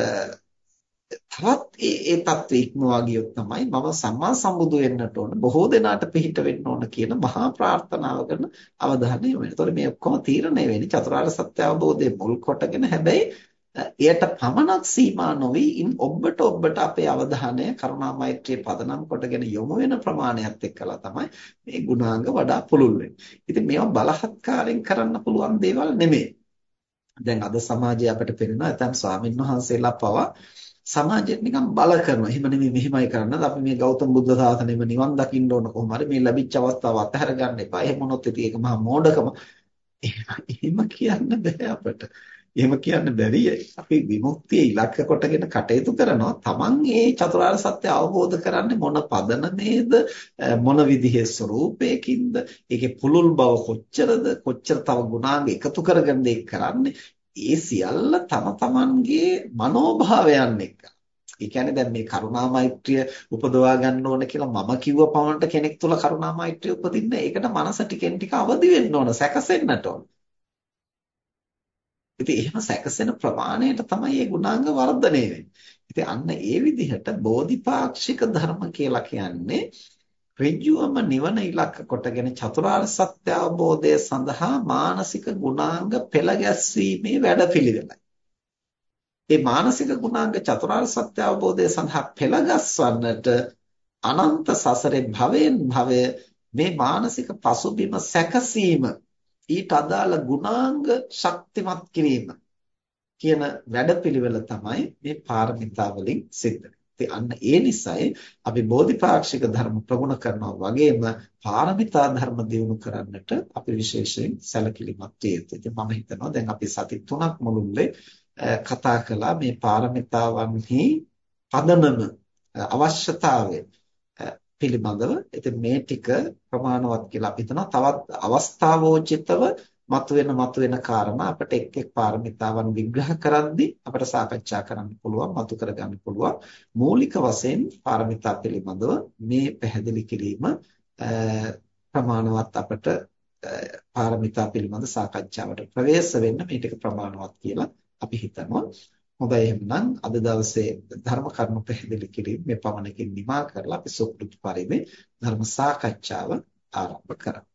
තවත් ඒ ඒ தત્ත්වෙ ඉක්මවා ගියොත් තමයි මම සම්මා සම්බුදු වෙන්නට ඕන බොහෝ දෙනාට පිහිට වෙන්න ඕන කියන මහා ප්‍රාර්ථනාව කරන අවධානය යොමු වෙනවා. ඒතකොට මේ ඔක්කොම තීරණය වෙන්නේ චතුරාර්ය සත්‍ය අවබෝධයේ මුල් කොටගෙන හැබැයි එයට පමණක් සීමා නොවි ඉන් ඔබට ඔබට අපේ අවධානය කරුණා මෛත්‍රිය පදනම් කොටගෙන යොමු වෙන ප්‍රමාණයත් එක්කලා තමයි මේ ගුණාංග වඩා පුළුල් වෙන්නේ. ඉතින් මේවා බලහත්කාරයෙන් කරන්න පුළුවන් දේවල් නෙමෙයි. දැන් අද සමාජයේ අපිට පෙනෙනවා ඇතම් ස්වාමින් වහන්සේලා පවා සමාජයට නිකන් බල කරනවා. එහෙම නෙමෙයි මෙහෙමයි කරන්නද අපි මේ ගෞතම බුද්ධ ශාසනයෙම නිවන් දකින්න ඕන කොහොම හරි මේ ලැබිච්ච අවස්ථාව අතහැර ගන්න එපා. එහෙම වුණොත් ඉතින් ඒක මහා මෝඩකම. එහෙම කියන්න බෑ අපට. එහෙම කියන්න බැරි අපි විමුක්තිය ඉලක්ක කොටගෙන කටයුතු කරනවා. Taman මේ චතුරාර්ය සත්‍ය අවබෝධ කරන්නේ මොන පදනමේද මොන විදිහේ ස්වરૂපයකින්ද ඒකේ පුළුල් බව කොච්චරද කොච්චර තව ගුණාංග එකතු කරගෙන ඒක කරන්නේ ඒ සියල්ල තම තමන්ගේ මනෝභාවයන් එක්ක. ඒ කියන්නේ දැන් මේ කරුණා මෛත්‍රිය උපදවා ගන්න ඕන කියලා මම කිව්ව පමණට කෙනෙක් තුල කරුණා මෛත්‍රිය උපදින්න ඒකට මනස ටිකෙන් ටික අවදි වෙන්න ඕන, සැකසෙන්නට ඕන. ඉතින් එහෙම සැකසෙන ප්‍රමාණයට තමයි මේ ගුණාංග වර්ධනය වෙන්නේ. ඉතින් අන්න ඒ විදිහට බෝධිපාක්ෂික ධර්ම කියලා කියන්නේ ඍජුවම නිවන ඉලක්ක කොටගෙන චතුරාර්ය සත්‍ය අවබෝධය සඳහා මානසික ගුණාංග පෙළ ගැස්වීමේ වැඩපිළිවෙලයි. මේ මානසික ගුණාංග චතුරාර්ය සත්‍ය අවබෝධය සඳහා පෙළ ගස්වන්නට අනන්ත සසරේ භවයෙන් භවය මේ මානසික පසුබිම සැකසීම ඊට අදාළ ගුණාංග ශක්තිමත් කිරීම කියන වැඩපිළිවෙල තමයි මේ පාරමිතා වලින් සිද්ධ ඉතින් අන්න ඒ නිසයි අපි බෝධිපාක්ෂික ධර්ම ප්‍රගුණ කරනවා වගේම පාරමිතා ධර්ම දියුණු කරන්නට අපි විශේෂයෙන් සැලකිලිමත් විය යුතුයි. ඉතින් මම හිතනවා දැන් අපි සති තුනක් මුළුල්ලේ කතා කළා මේ පාරමිතාවන්හි පදනම අවශ්‍යතාවය පිළිබඳව. ඉතින් මේ ටික ප්‍රමාණවත් කියලා අපි හිතනවා. තවත් අවස්ථාවෝචිතව මතුවෙන මතුවෙන කාරණා අපිට එක් එක් පාරමිතාවන් විග්‍රහ කරද්දී අපිට සාකච්ඡා කරන්න පුළුවන් මතු කරගන්න පුළුවන්. මූලික වශයෙන් පාරමිතා පිළිබඳව මේ පැහැදිලි කිරීම ප්‍රමාණවත් අපිට පාරමිතා පිළිබඳ සාකච්ඡාවට ප්‍රවේශ වෙන්න මේ ටික ප්‍රමාණවත් කියලා අපි හිතනවා. හොඳයි එහෙනම් අද දවසේ ධර්ම කරුණු පැහැදිලි කිරීම මේ පමණකින් නිමා කරලා අපි සුපුරුදු පරිදි ධර්ම සාකච්ඡාව ආරම්භ කරමු.